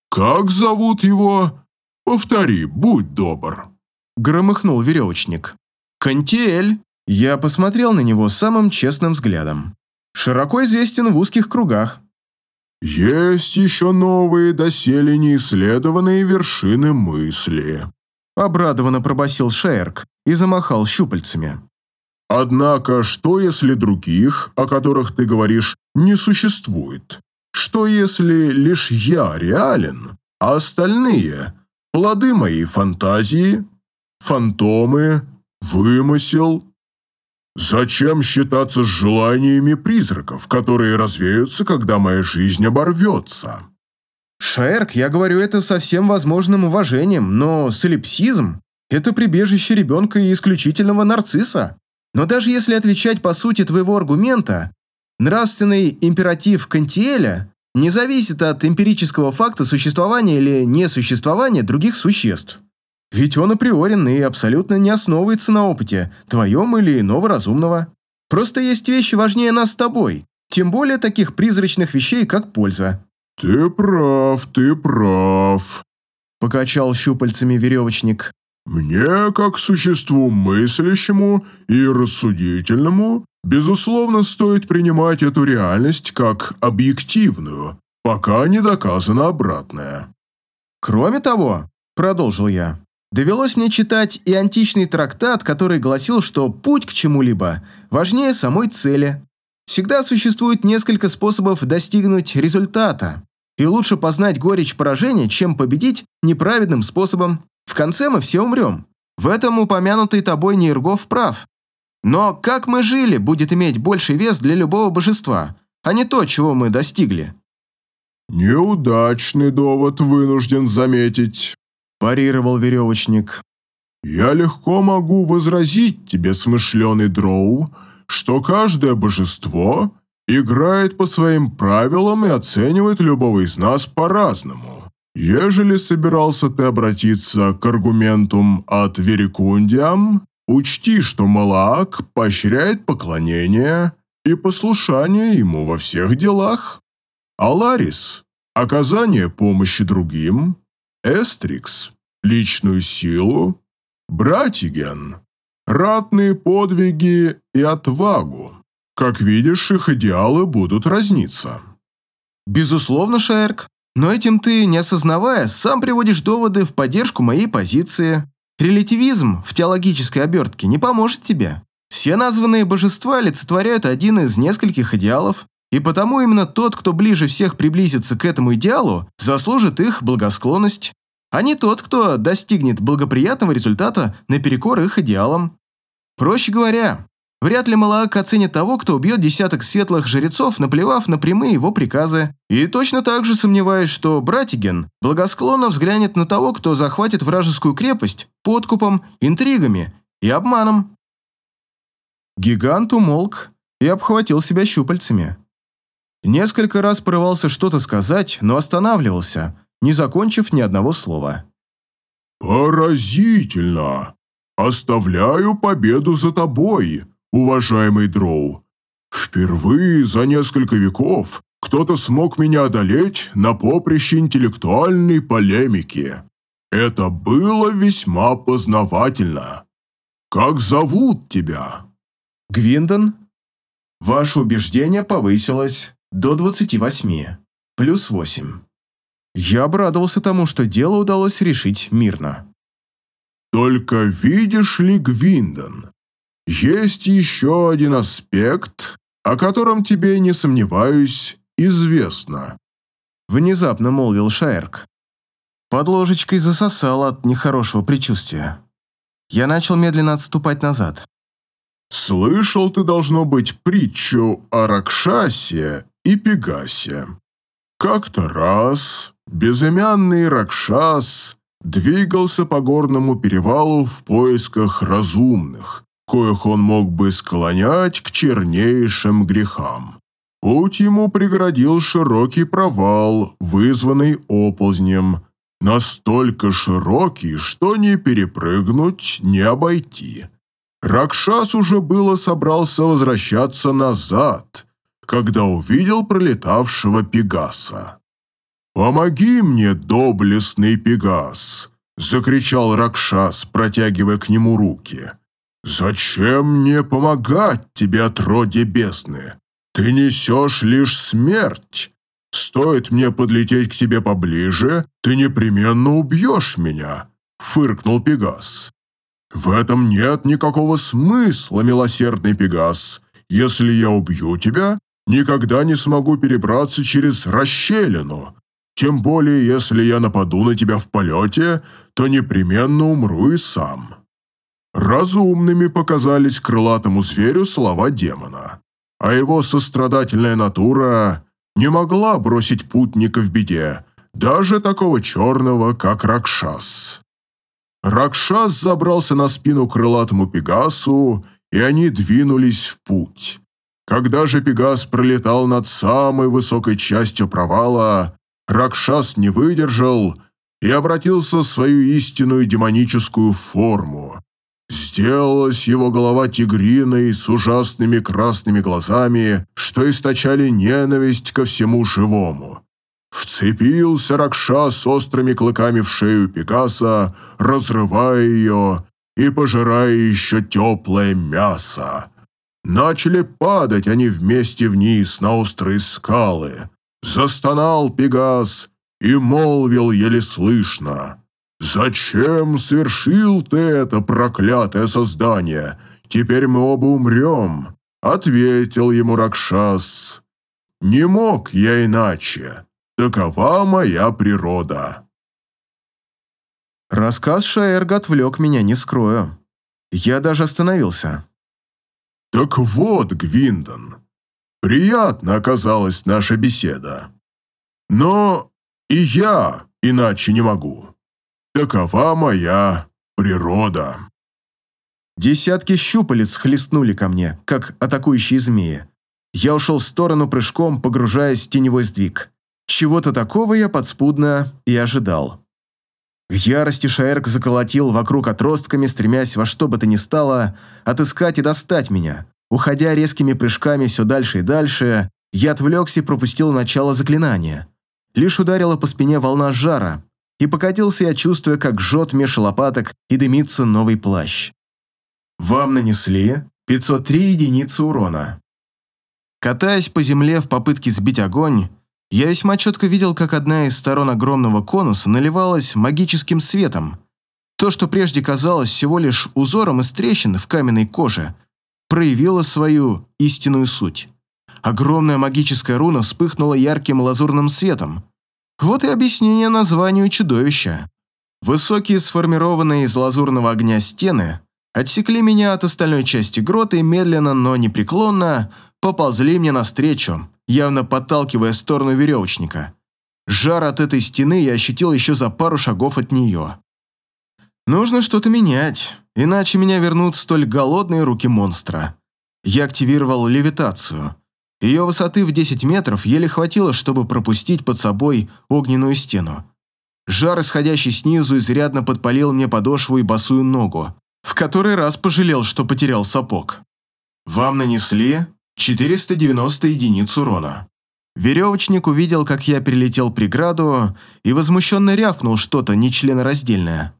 Как зовут его? Повтори, будь добр». Громыхнул веревочник. «Кантиэль». Я посмотрел на него самым честным взглядом. Широко известен в узких кругах. «Есть еще новые, доселе неисследованные вершины мысли», Обрадованно пробасил Шерк и замахал щупальцами. «Однако, что если других, о которых ты говоришь, не существует? Что если лишь я реален, а остальные – плоды моей фантазии, фантомы, вымысел? Зачем считаться с желаниями призраков, которые развеются, когда моя жизнь оборвется?» Шаерк, я говорю это со всем возможным уважением, но солипсизм – это прибежище ребенка и исключительного нарцисса. Но даже если отвечать по сути твоего аргумента, нравственный императив Кантиэля не зависит от эмпирического факта существования или несуществования других существ. Ведь он априорен и абсолютно не основывается на опыте, твоем или иного разумного. Просто есть вещи важнее нас с тобой, тем более таких призрачных вещей, как польза. «Ты прав, ты прав», – покачал щупальцами веревочник. Мне, как существу мыслящему и рассудительному, безусловно, стоит принимать эту реальность как объективную, пока не доказано обратное. Кроме того, продолжил я, довелось мне читать и античный трактат, который гласил, что путь к чему-либо важнее самой цели. Всегда существует несколько способов достигнуть результата, и лучше познать горечь поражения, чем победить неправедным способом. В конце мы все умрем. В этом упомянутый тобой Нейргов прав. Но как мы жили, будет иметь больший вес для любого божества, а не то, чего мы достигли. «Неудачный довод, вынужден заметить», – парировал веревочник. «Я легко могу возразить тебе, смышленый дроу, что каждое божество играет по своим правилам и оценивает любого из нас по-разному. Ежели собирался ты обратиться к аргументум от Верикундиам, учти, что Малаак поощряет поклонение и послушание ему во всех делах. Аларис – оказание помощи другим, Эстрикс – личную силу, Братиген – ратные подвиги и отвагу. Как видишь, их идеалы будут разниться. Безусловно, Шаерк. Но этим ты, не осознавая, сам приводишь доводы в поддержку моей позиции. Релятивизм в теологической обертке не поможет тебе. Все названные божества олицетворяют один из нескольких идеалов, и потому именно тот, кто ближе всех приблизится к этому идеалу, заслужит их благосклонность, а не тот, кто достигнет благоприятного результата наперекор их идеалам. Проще говоря, Вряд ли Малаак оценит того, кто убьет десяток светлых жрецов, наплевав на прямые его приказы. И точно так же сомневаюсь, что Братиген благосклонно взглянет на того, кто захватит вражескую крепость подкупом, интригами и обманом. Гигант умолк и обхватил себя щупальцами. Несколько раз порывался что-то сказать, но останавливался, не закончив ни одного слова. «Поразительно! Оставляю победу за тобой!» уважаемый Дроу. Впервые за несколько веков кто-то смог меня одолеть на поприще интеллектуальной полемики. Это было весьма познавательно. Как зовут тебя? Гвиндон. Ваше убеждение повысилось до 28, плюс 8. Я обрадовался тому, что дело удалось решить мирно. Только видишь ли, Гвиндон, есть еще один аспект, о котором тебе, не сомневаюсь, известно. Внезапно молвил Шаерк. Под ложечкой засосал от нехорошего предчувствия. Я начал медленно отступать назад. «Слышал ты, должно быть, притчу о Ракшасе и Пегасе. Как-то раз безымянный Ракшас двигался по горному перевалу в поисках разумных, коих он мог бы склонять к чернейшим грехам. Путь ему преградил широкий провал, вызванный оползнем, настолько широкий, что не перепрыгнуть, не обойти. Ракшас уже было собрался возвращаться назад, когда увидел пролетавшего Пегаса. «Помоги мне, доблестный Пегас!» – закричал Ракшас, протягивая к нему руки. «Зачем мне помогать тебе, отродье бездны? Ты несешь лишь смерть. Стоит мне подлететь к тебе поближе, ты непременно убьешь меня», — фыркнул Пегас. «В этом нет никакого смысла, милосердный Пегас. Если я убью тебя, никогда не смогу перебраться через расщелину. Тем более, если я нападу на тебя в полете, то непременно умру и сам». Разумными показались крылатому зверю слова демона, а его сострадательная натура не могла бросить путника в беде, даже такого черного, как Ракшас. Ракшас забрался на спину крылатому Пегасу, и они двинулись в путь. Когда же Пегас пролетал над самой высокой частью провала, Ракшас не выдержал и обратился в свою истинную демоническую форму, Сделалась его голова тигриной с ужасными красными глазами, что источали ненависть ко всему живому. Вцепился Ракша с острыми клыками в шею Пегаса, разрывая ее и пожирая еще теплое мясо. Начали падать они вместе вниз на острые скалы. Застонал Пегас и молвил еле слышно. «Зачем совершил ты это, проклятое создание? Теперь мы оба умрем», — ответил ему Ракшас. «Не мог я иначе. Такова моя природа». Рассказ Шаэрга отвлек меня, не скрою. Я даже остановился. «Так вот, Гвиндон, приятно оказалась наша беседа. Но и я иначе не могу. Такова моя природа». Десятки щупалец хлестнули ко мне, как атакующие змеи. Я ушел в сторону прыжком, погружаясь в теневой сдвиг. Чего-то такого я подспудно и ожидал. В ярости Шаэрк заколотил вокруг отростками, стремясь во что бы то ни стало отыскать и достать меня. Уходя резкими прыжками все дальше и дальше, я отвлекся и пропустил начало заклинания. Лишь ударила по спине волна жара, и покатился я, чувствуя, как жжет меж лопаток и дымится новый плащ. Вам нанесли 503 единицы урона. Катаясь по земле в попытке сбить огонь, я весьма четко видел, как одна из сторон огромного конуса наливалась магическим светом. То, что прежде казалось всего лишь узором из трещин в каменной коже, проявило свою истинную суть. Огромная магическая руна вспыхнула ярким лазурным светом. Вот и объяснение названию чудовища. Высокие сформированные из лазурного огня стены отсекли меня от остальной части грота и медленно, но непреклонно поползли мне навстречу, явно подталкивая в сторону веревочника. Жар от этой стены я ощутил еще за пару шагов от нее. Нужно что-то менять, иначе меня вернут столь голодные руки монстра. Я активировал левитацию. Ее высоты в 10 метров еле хватило, чтобы пропустить под собой огненную стену. Жар, исходящий снизу, изрядно подпалил мне подошву и босую ногу. В который раз пожалел, что потерял сапог. Вам нанесли 490 единиц урона. Веревочник увидел, как я перелетел преграду и возмущенно рявкнул что-то нечленораздельное.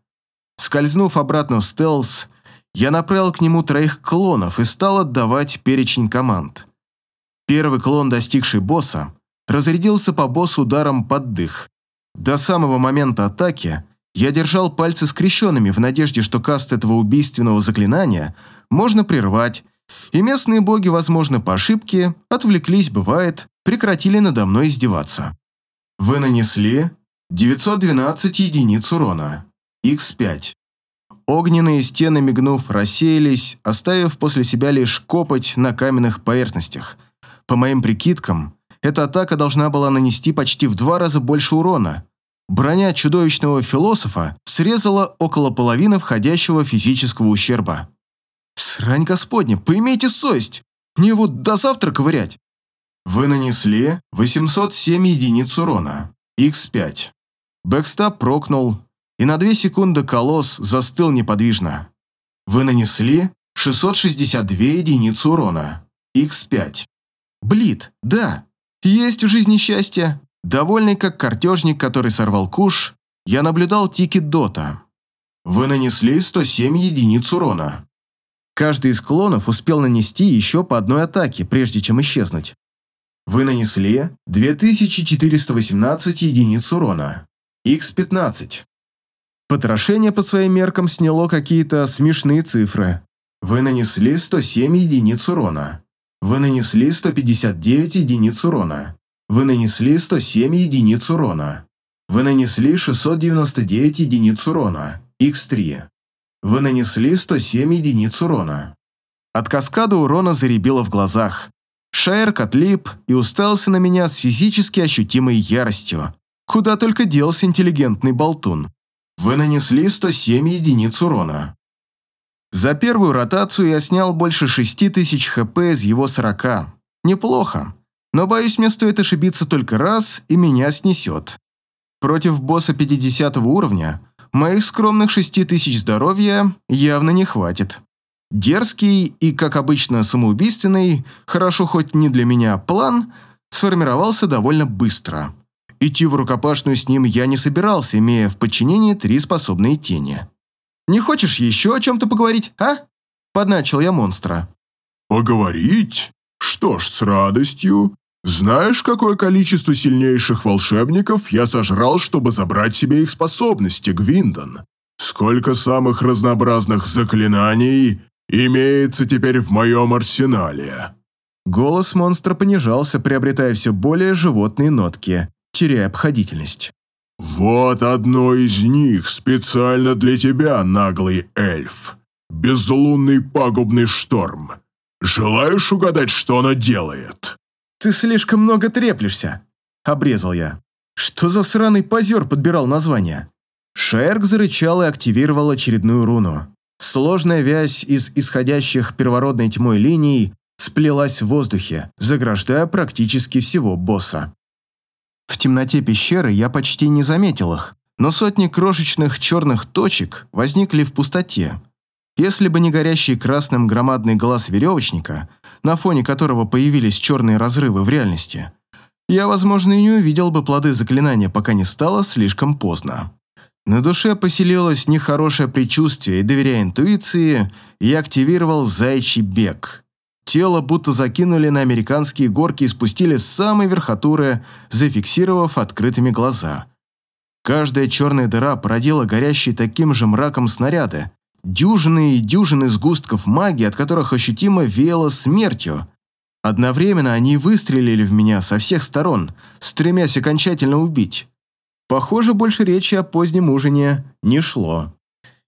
Скользнув обратно в стелс, я направил к нему троих клонов и стал отдавать перечень команд. Первый клон, достигший босса, разрядился по боссу ударом под дых. До самого момента атаки я держал пальцы скрещенными в надежде, что каст этого убийственного заклинания можно прервать, и местные боги, возможно, по ошибке, отвлеклись, бывает, прекратили надо мной издеваться. Вы нанесли 912 единиц урона. Х5. Огненные стены, мигнув, рассеялись, оставив после себя лишь копоть на каменных поверхностях. По моим прикидкам, эта атака должна была нанести почти в два раза больше урона. Броня чудовищного философа срезала около половины входящего физического ущерба. Срань господня, поимейте совесть. Мне вот до завтра ковырять. Вы нанесли 807 единиц урона. Х5. Backstab прокнул, и на 2 секунды колосс застыл неподвижно. Вы нанесли 662 единицы урона. Х5. Bleed, да. Есть в жизни счастье. Довольный как картежник, который сорвал куш, я наблюдал тики DoT а. Вы нанесли 107 единиц урона. Каждый из клонов успел нанести еще по одной атаке, прежде чем исчезнуть. Вы нанесли 2418 единиц урона. Х15. Потрошение по своим меркам сняло какие-то смешные цифры. Вы нанесли 107 единиц урона. Вы нанесли 159 единиц урона. Вы нанесли 107 единиц урона. Вы нанесли 699 единиц урона. Х3. Вы нанесли 107 единиц урона. От каскада урона заребило в глазах. Шаерк отлип и уставился на меня с физически ощутимой яростью. Куда только делся интеллигентный болтун. Вы нанесли 107 единиц урона. За первую ротацию я снял больше 6000 хп из его 40. Неплохо. Но боюсь, мне стоит ошибиться только раз, и меня снесет. Против босса 50 уровня моих скромных шести тысяч здоровья явно не хватит. Дерзкий и, как обычно, самоубийственный, хорошо хоть не для меня, план сформировался довольно быстро. идти в рукопашную с ним я не собирался, имея в подчинении три способные тени. «Не хочешь еще о чем-то поговорить, а?» Подначил я монстра. «Поговорить? Что ж, с радостью. Знаешь, какое количество сильнейших волшебников я сожрал, чтобы забрать себе их способности, Гвиндон? Сколько самых разнообразных заклинаний имеется теперь в моем арсенале?» Голос монстра понижался, приобретая все более животные нотки, теряя обходительность. «Вот одно из них специально для тебя, наглый эльф. Безлунный пагубный шторм. Желаешь угадать, что она делает?» «Ты слишком много треплешься», — обрезал я. «Что за сраный позер подбирал название?» Шерк зарычал и активировал очередную руну. Сложная вязь из исходящих первородной тьмой линий сплелась в воздухе, заграждая практически всего босса. В темноте пещеры я почти не заметил их, но сотни крошечных черных точек возникли в пустоте. Если бы не горящий красным громадный глаз веревочника, на фоне которого появились черные разрывы в реальности, я, возможно, и не увидел бы плоды заклинания, пока не стало слишком поздно. На душе поселилось нехорошее предчувствие, и, доверяя интуиции, я активировал зайчий бег. Тело будто закинули на американские горки и спустили с самой верхотуры, зафиксировав открытыми глаза. Каждая черная дыра породила горящие таким же мраком снаряды, дюжины и дюжины сгустков магии, от которых ощутимо веяло смертью. Одновременно они выстрелили в меня со всех сторон, стремясь окончательно убить. Похоже, больше речи о позднем ужине не шло.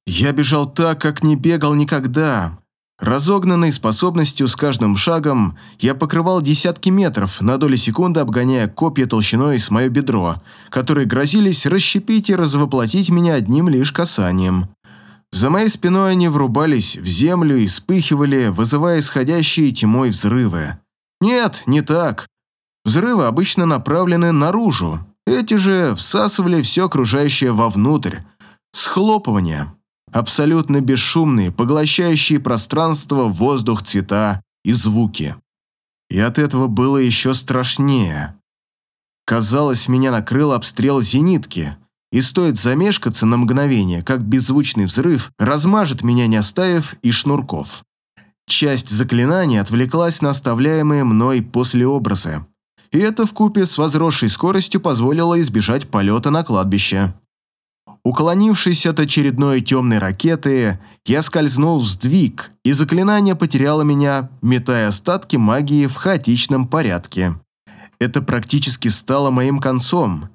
Я бежал так, как не бегал никогда, Разогнанный способностью с каждым шагом, я покрывал десятки метров, на доли секунды обгоняя копья толщиной с мое бедро, которые грозились расщепить и развоплотить меня одним лишь касанием. За моей спиной они врубались в землю и вспыхивали, вызывая исходящие тьмой взрывы. Нет, не так. Взрывы обычно направлены наружу, эти же всасывали все окружающее вовнутрь. Схлопывание абсолютно бесшумные, поглощающие пространство, воздух, цвета и звуки. И от этого было еще страшнее. Казалось, меня накрыл обстрел зенитки, и стоит замешкаться на мгновение, как беззвучный взрыв размажет меня, не оставив и шнурков. Часть заклинания отвлеклась на оставляемые мной послеобразы, и это вкупе с возросшей скоростью позволило избежать полета на кладбище. Уклонившись от очередной темной ракеты, я скользнул в сдвиг, и заклинание потеряло меня, метая остатки магии в хаотичном порядке. Это практически стало моим концом.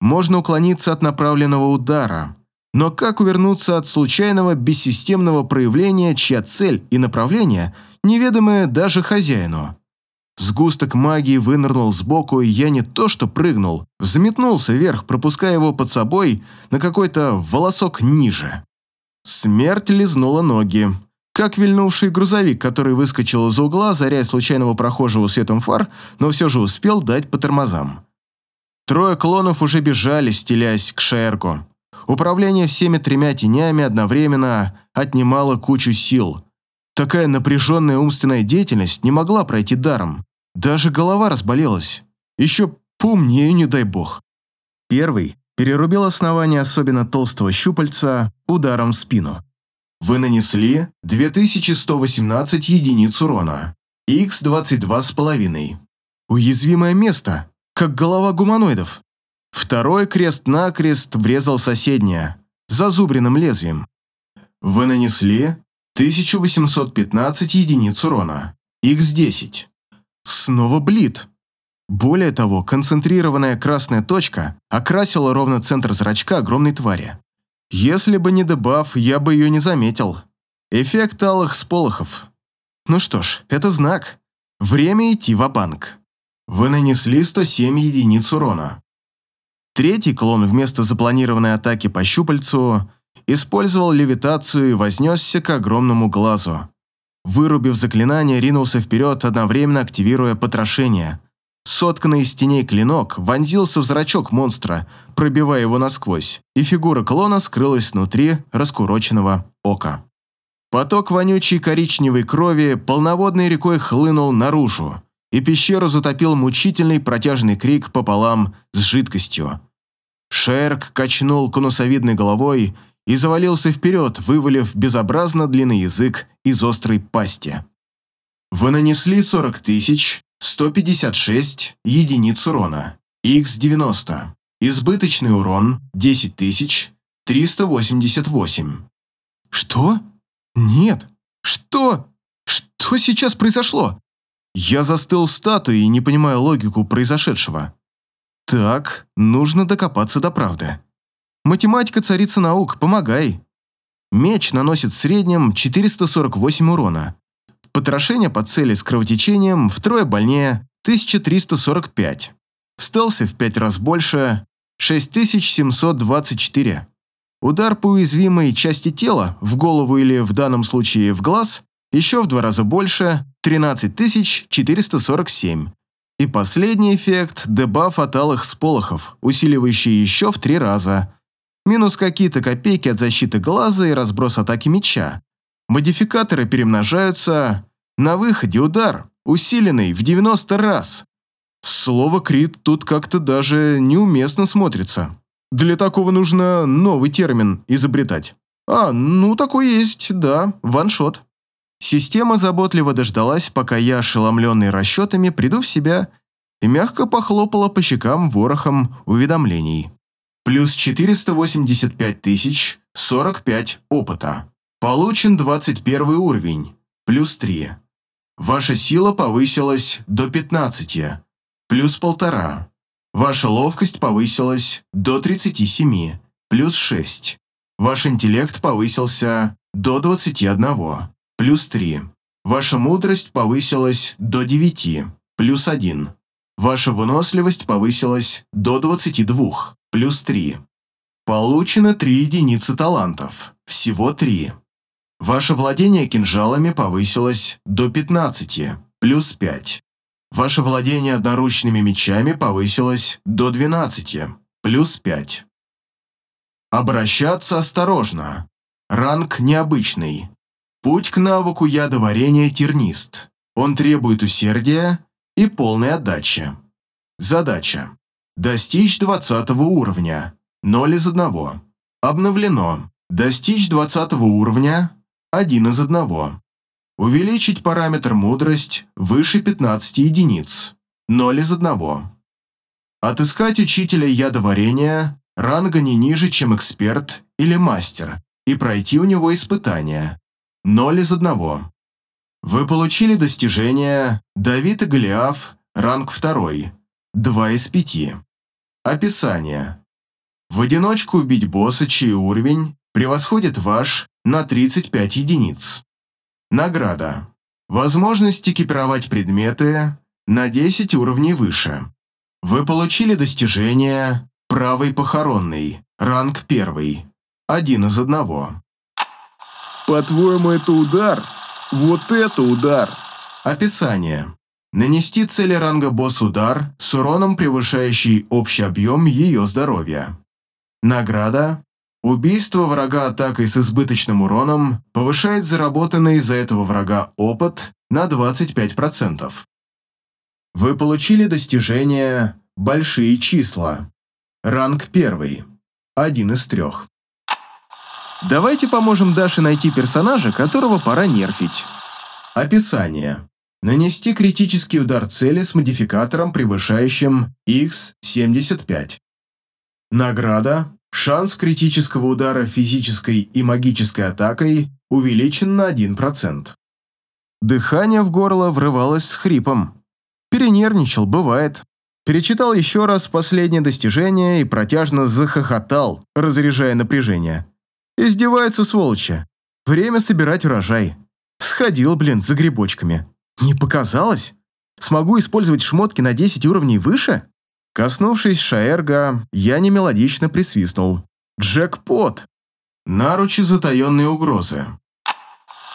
Можно уклониться от направленного удара, но как увернуться от случайного бессистемного проявления, чья цель и направление неведомы даже хозяину? Сгусток магии вынырнул сбоку, и я не то что прыгнул, взметнулся вверх, пропуская его под собой на какой-то волосок ниже. Смерть лизнула ноги. Как вильнувший грузовик, который выскочил из угла, заряя случайного прохожего светом фар, но все же успел дать по тормозам. Трое клонов уже бежали, стелясь к Шерку. Управление всеми тремя тенями одновременно отнимало кучу сил. Такая напряженная умственная деятельность не могла пройти даром. Даже голова разболелась. Еще поумнее, не дай бог. Первый перерубил основание особенно толстого щупальца ударом в спину. Вы нанесли 2118 единиц урона. Х 22,5. Уязвимое место, как голова гуманоидов. Второй крест-накрест врезал соседнее, зазубренным лезвием. Вы нанесли 1815 единиц урона. Х 10. Снова блит. Более того, концентрированная красная точка окрасила ровно центр зрачка огромной твари. Если бы не дебаф, я бы ее не заметил. Эффект алых сполохов. Ну что ж, это знак. Время идти в банк Вы нанесли 107 единиц урона. Третий клон вместо запланированной атаки по щупальцу использовал левитацию и вознесся к огромному глазу. Вырубив заклинание, ринулся вперед, одновременно активируя потрошение. Сотканный из теней клинок вонзился в зрачок монстра, пробивая его насквозь, и фигура клона скрылась внутри раскуроченного ока. Поток вонючей коричневой крови полноводной рекой хлынул наружу, и пещеру затопил мучительный протяжный крик пополам с жидкостью. Шерк качнул конусовидной головой и завалился вперед, вывалив безобразно длинный язык из острой пасти. Вы нанесли 40 тысяч 156 единиц урона, Х90. Избыточный урон 10 тысяч 388. Что? Нет. Что? Что сейчас произошло? Я застыл статуей, не понимая логику произошедшего. Так, нужно докопаться до правды. Математика царица наук, помогай. Меч наносит в среднем 448 урона. Потрошение по цели с кровотечением втрое больнее 1345. В стелсе в 5 раз больше 6724. Удар по уязвимой части тела, в голову или в данном случае в глаз, еще в два раза больше 13447. И последний эффект – дебаф от алых сполохов, усиливающий еще в три раза. Минус какие-то копейки от защиты глаза и разброс атаки меча. Модификаторы перемножаются. На выходе удар, усиленный в 90 раз. Слово «крит» тут как-то даже неуместно смотрится. Для такого нужно новый термин изобретать. А, ну такой есть, да, ваншот. Система заботливо дождалась, пока я, ошеломленный расчетами, приду в себя и мягко похлопала по щекам ворохом уведомлений. Плюс 485 тысяч 45 опыта. Получен 21 уровень, плюс 3. Ваша сила повысилась до 15, плюс полтора. Ваша ловкость повысилась до 37, плюс 6. Ваш интеллект повысился до 21, плюс 3. Ваша мудрость повысилась до 9, плюс 1. Ваша выносливость повысилась до 22, плюс 3. Получено 3 единицы талантов, всего 3. Ваше владение кинжалами повысилось до 15, плюс 5. Ваше владение одноручными мечами повысилось до 12, плюс 5. Обращаться осторожно. Ранг необычный. Путь к навыку ядоварения тернист. Он требует усердия и полной отдачи. Задача. Достичь 20 уровня. 0 из 1. Обновлено. Достичь 20 уровня. 1 из 1. Увеличить параметр мудрость выше 15 единиц. 0 из 1. Отыскать учителя ядоварения ранга не ниже, чем эксперт или мастер, и пройти у него испытания. 0 из 1. Вы получили достижение Давид и Голиаф, ранг 2, 2 из 5. Описание. В одиночку убить босса, чей уровень превосходит ваш на 35 единиц. Награда. Возможность экипировать предметы на 10 уровней выше. Вы получили достижение «Правый похоронный», ранг 1, один из одного. По-твоему, это удар? Вот это удар! Описание. Нанести цели ранга босс удар с уроном, превышающий общий объем ее здоровья. Награда Убийство врага атакой с избыточным уроном повышает заработанный из-за этого врага опыт на 25%. Вы получили достижение «Большие числа». Ранг 1. Один из трех. Давайте поможем Даше найти персонажа, которого пора нерфить. Описание. Нанести критический удар цели с модификатором, превышающим X75. Награда Шанс критического удара физической и магической атакой увеличен на 1%. Дыхание в горло врывалось с хрипом. Перенервничал, бывает. Перечитал еще раз последнее достижение и протяжно захохотал, разряжая напряжение. Издеваются сволочи. Время собирать урожай. Сходил, блин, за грибочками. Не показалось? Смогу использовать шмотки на 10 уровней выше? Коснувшись Шаэрга, я немелодично присвистнул. «Джекпот!» Наручи затаенные угрозы.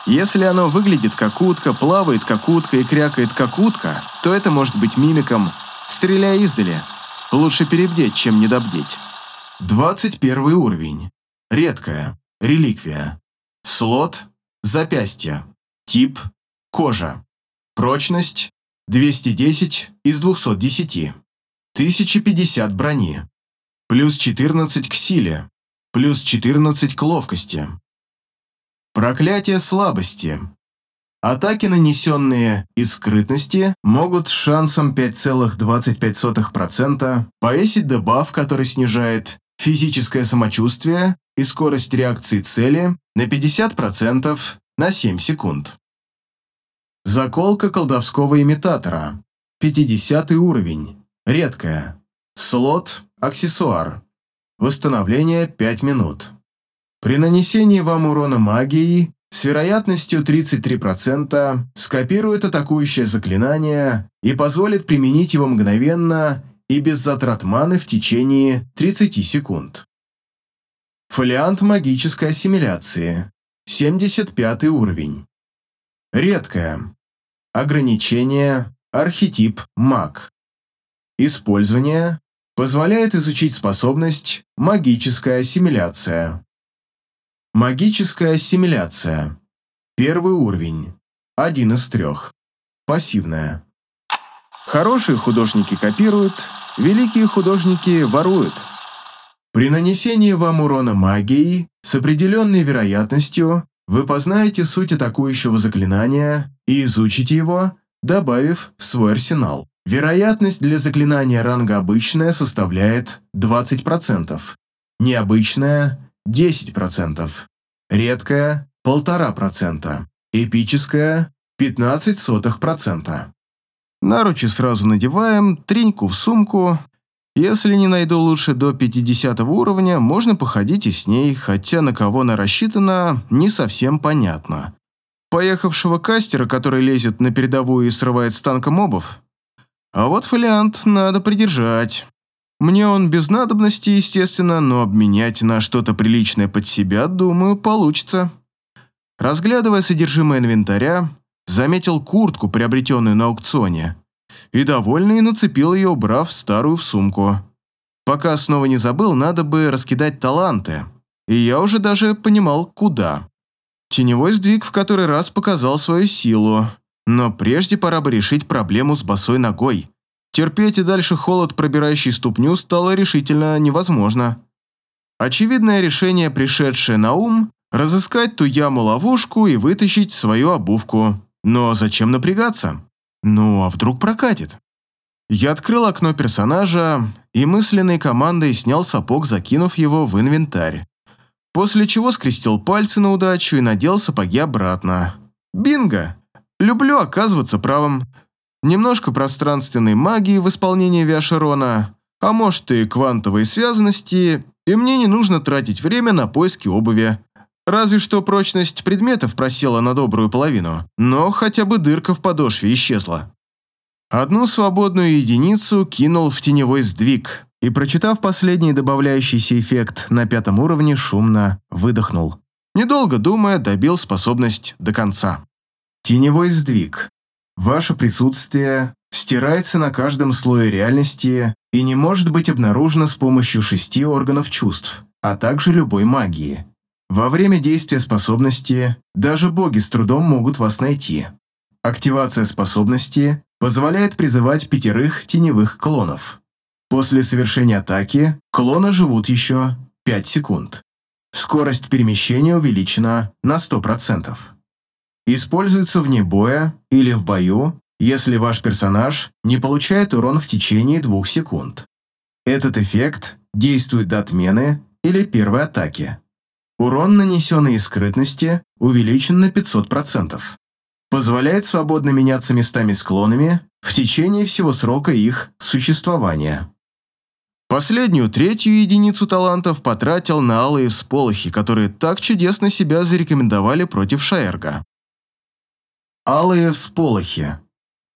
Если оно выглядит как утка, плавает как утка и крякает как утка, то это может быть мимиком «стреляя издали». Лучше перебдеть, чем недобдеть. 21 уровень. Редкая. Реликвия. Слот. Запястье. Тип. Кожа. Прочность. 210 из 210. 1050 брони. Плюс 14 к силе. Плюс 14 к ловкости. Проклятие слабости. Атаки, нанесенные из скрытности, могут с шансом 5,25% повесить дебаф, который снижает физическое самочувствие и скорость реакции цели на 50% на 7 секунд. Заколка колдовского имитатора. 50 уровень. Редкая. Слот «Аксессуар». Восстановление 5 минут. При нанесении вам урона магией с вероятностью 33% скопирует атакующее заклинание и позволит применить его мгновенно и без затрат маны в течение 30 секунд. Фолиант магической ассимиляции. 75 уровень. Редкое. Ограничение. Архетип маг. Использование позволяет изучить способность магическая ассимиляция. Магическая ассимиляция. Первый уровень. Один из трех. Пассивная. Хорошие художники копируют, великие художники воруют. При нанесении вам урона магией с определенной вероятностью вы познаете суть атакующего заклинания и изучите его, добавив в свой арсенал. Вероятность для заклинания ранга обычная составляет 20%, необычная 10%, редкая – 1,5%, эпическая – 0,15%. Наручи сразу надеваем, треньку в сумку. Если не найду лучше до 50 уровня, можно походить и с ней, хотя на кого она рассчитана, не совсем понятно. Поехавшего кастера, который лезет на передовую и срывает с танка мобов? А вот фолиант надо придержать. Мне он без надобности, естественно, но обменять на что-то приличное под себя, думаю, получится. Разглядывая содержимое инвентаря, заметил куртку, приобретенную на аукционе, и довольный нацепил ее, убрав старую в сумку. Пока снова не забыл, надо бы раскидать таланты, и я уже даже понимал, куда. Теневой сдвиг в который раз показал свою силу, но прежде пора бы решить проблему с босой ногой. Терпеть и дальше холод, пробирающий ступню, стало решительно невозможно. Очевидное решение, пришедшее на ум, разыскать ту яму-ловушку и вытащить свою обувку. Но зачем напрягаться? Ну, а вдруг прокатит? Я открыл окно персонажа и мысленной командой снял сапог, закинув его в инвентарь. После чего скрестил пальцы на удачу и надел сапоги обратно. Бинго! Люблю оказываться правым. Немножко пространственной магии в исполнении Виашерона, а может и квантовой связанности, и мне не нужно тратить время на поиски обуви. Разве что прочность предметов просела на добрую половину, но хотя бы дырка в подошве исчезла. Одну свободную единицу кинул в теневой сдвиг и, прочитав последний добавляющийся эффект на пятом уровне, шумно выдохнул. Недолго думая, добил способность до конца. Теневой сдвиг. Ваше присутствие стирается на каждом слое реальности и не может быть обнаружено с помощью шести органов чувств, а также любой магии. Во время действия способности даже боги с трудом могут вас найти. Активация способности позволяет призывать пятерых теневых клонов. После совершения атаки клоны живут еще 5 секунд. Скорость перемещения увеличена на 100%. Используется вне боя или в бою, если ваш персонаж не получает урон в течение двух секунд. Этот эффект действует до отмены или первой атаки. Урон, нанесенный из скрытности, увеличен на 500%. Позволяет свободно меняться местами с клонами в течение всего срока их существования. Последнюю третью единицу талантов потратил на алые всполохи, которые так чудесно себя зарекомендовали против Шаерга. Алые всполохи.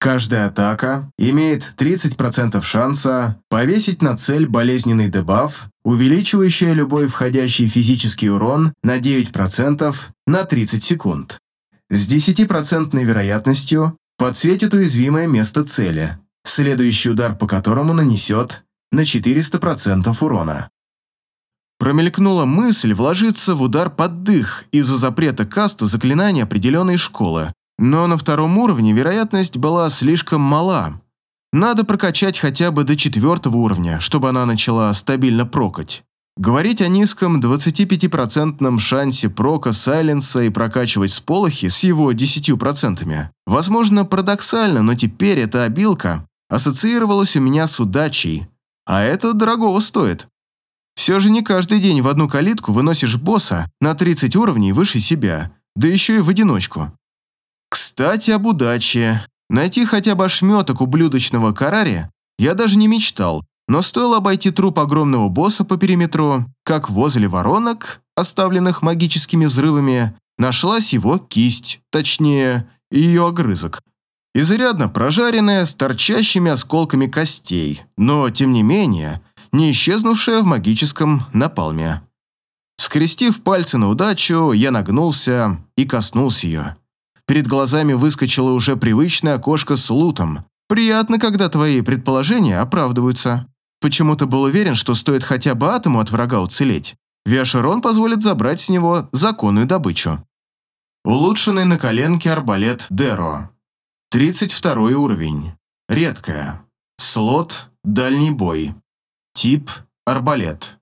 Каждая атака имеет 30% шанса повесить на цель болезненный дебаф, увеличивающий любой входящий физический урон на 9% на 30 секунд. С 10% вероятностью подсветит уязвимое место цели, следующий удар по которому нанесет на 400% урона. Промелькнула мысль вложиться в удар под дых из-за запрета каста заклинания определенной школы, Но на втором уровне вероятность была слишком мала. Надо прокачать хотя бы до четвертого уровня, чтобы она начала стабильно прокать. Говорить о низком 25% шансе прока сайленса и прокачивать сполохи с его 10%, возможно, парадоксально, но теперь эта обилка ассоциировалась у меня с удачей, а это дорогого стоит. Все же не каждый день в одну калитку выносишь босса на 30 уровней выше себя, да еще и в одиночку. Кстати, об удаче. Найти хотя бы ошметок ублюдочного карари я даже не мечтал, но стоило обойти труп огромного босса по периметру, как возле воронок, оставленных магическими взрывами, нашлась его кисть, точнее, ее огрызок. Изрядно прожаренная, с торчащими осколками костей, но, тем не менее, не исчезнувшая в магическом напалме. Скрестив пальцы на удачу, я нагнулся и коснулся ее. Перед глазами выскочило уже привычное окошко с лутом. Приятно, когда твои предположения оправдываются. Почему-то был уверен, что стоит хотя бы атому от врага уцелеть. Виашерон позволит забрать с него законную добычу. Улучшенный на коленке арбалет Деро. 32 уровень. Редкая. Слот «Дальний бой». Тип «Арбалет».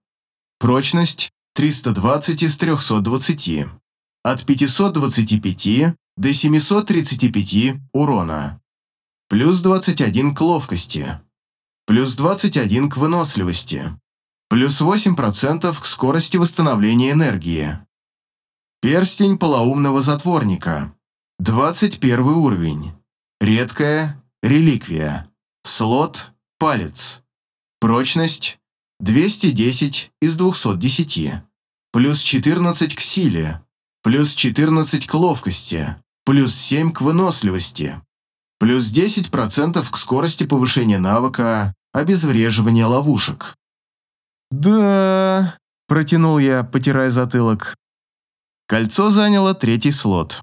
Прочность 320 из 320. От 525 до 735 урона. Плюс 21 к ловкости. Плюс 21 к выносливости. Плюс 8% к скорости восстановления энергии. Перстень полоумного затворника. 21 уровень. Редкая реликвия. Слот палец. Прочность 210 из 210. Плюс 14 к силе. Плюс 14 к ловкости. Плюс 7 к выносливости плюс 10% к скорости повышения навыка обезвреживания ловушек. «Да...» – протянул я, потирая затылок. Кольцо заняло третий слот.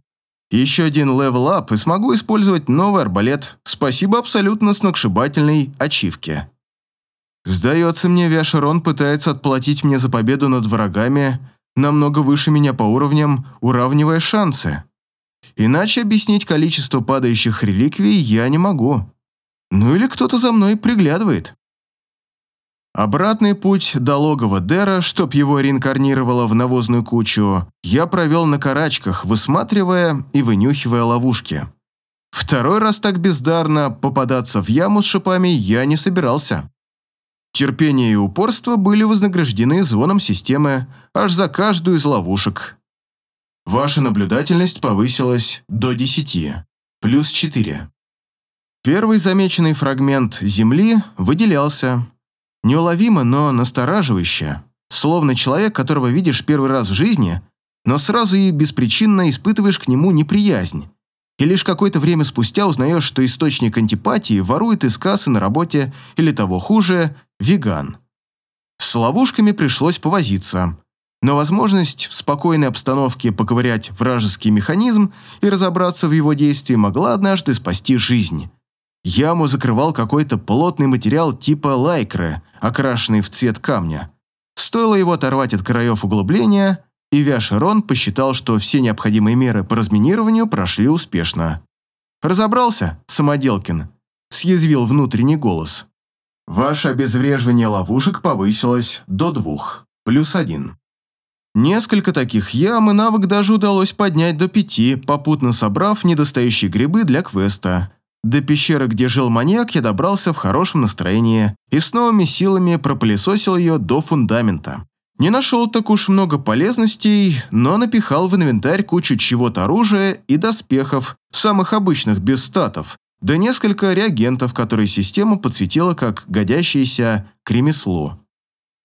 Еще один level-up и смогу использовать новый арбалет. Спасибо абсолютно сногсшибательной ачивке. Сдается мне, Виашерон пытается отплатить мне за победу над врагами намного выше меня по уровням, уравнивая шансы. Иначе объяснить количество падающих реликвий я не могу. Ну или кто-то за мной приглядывает. Обратный путь до логова Дера, чтоб его реинкарнировало в навозную кучу, я провел на карачках, высматривая и вынюхивая ловушки. Второй раз так бездарно попадаться в яму с шипами я не собирался. Терпение и упорство были вознаграждены звоном системы аж за каждую из ловушек, Ваша наблюдательность повысилась до 10, плюс 4. Первый замеченный фрагмент Земли выделялся. Неуловимо, но настораживающе. Словно человек, которого видишь первый раз в жизни, но сразу и беспричинно испытываешь к нему неприязнь. И лишь какое-то время спустя узнаешь, что источник антипатии ворует из кассы на работе или того хуже – веган. С ловушками пришлось повозиться – но возможность в спокойной обстановке поковырять вражеский механизм и разобраться в его действии могла однажды спасти жизнь. Яму закрывал какой-то плотный материал типа лайкры, окрашенный в цвет камня. Стоило его оторвать от краев углубления, и Вяшерон посчитал, что все необходимые меры по разминированию прошли успешно. «Разобрался, Самоделкин?» – съязвил внутренний голос. «Ваше обезвреживание ловушек повысилось до двух, плюс один». Несколько таких ям и навык даже удалось поднять до пяти, попутно собрав недостающие грибы для квеста. До пещеры, где жил маньяк, я добрался в хорошем настроении и с новыми силами пропылесосил ее до фундамента. Не нашел так уж много полезностей, но напихал в инвентарь кучу чего-то оружия и доспехов, самых обычных, без статов, да несколько реагентов, которые система подсветила как годящиеся к ремеслу.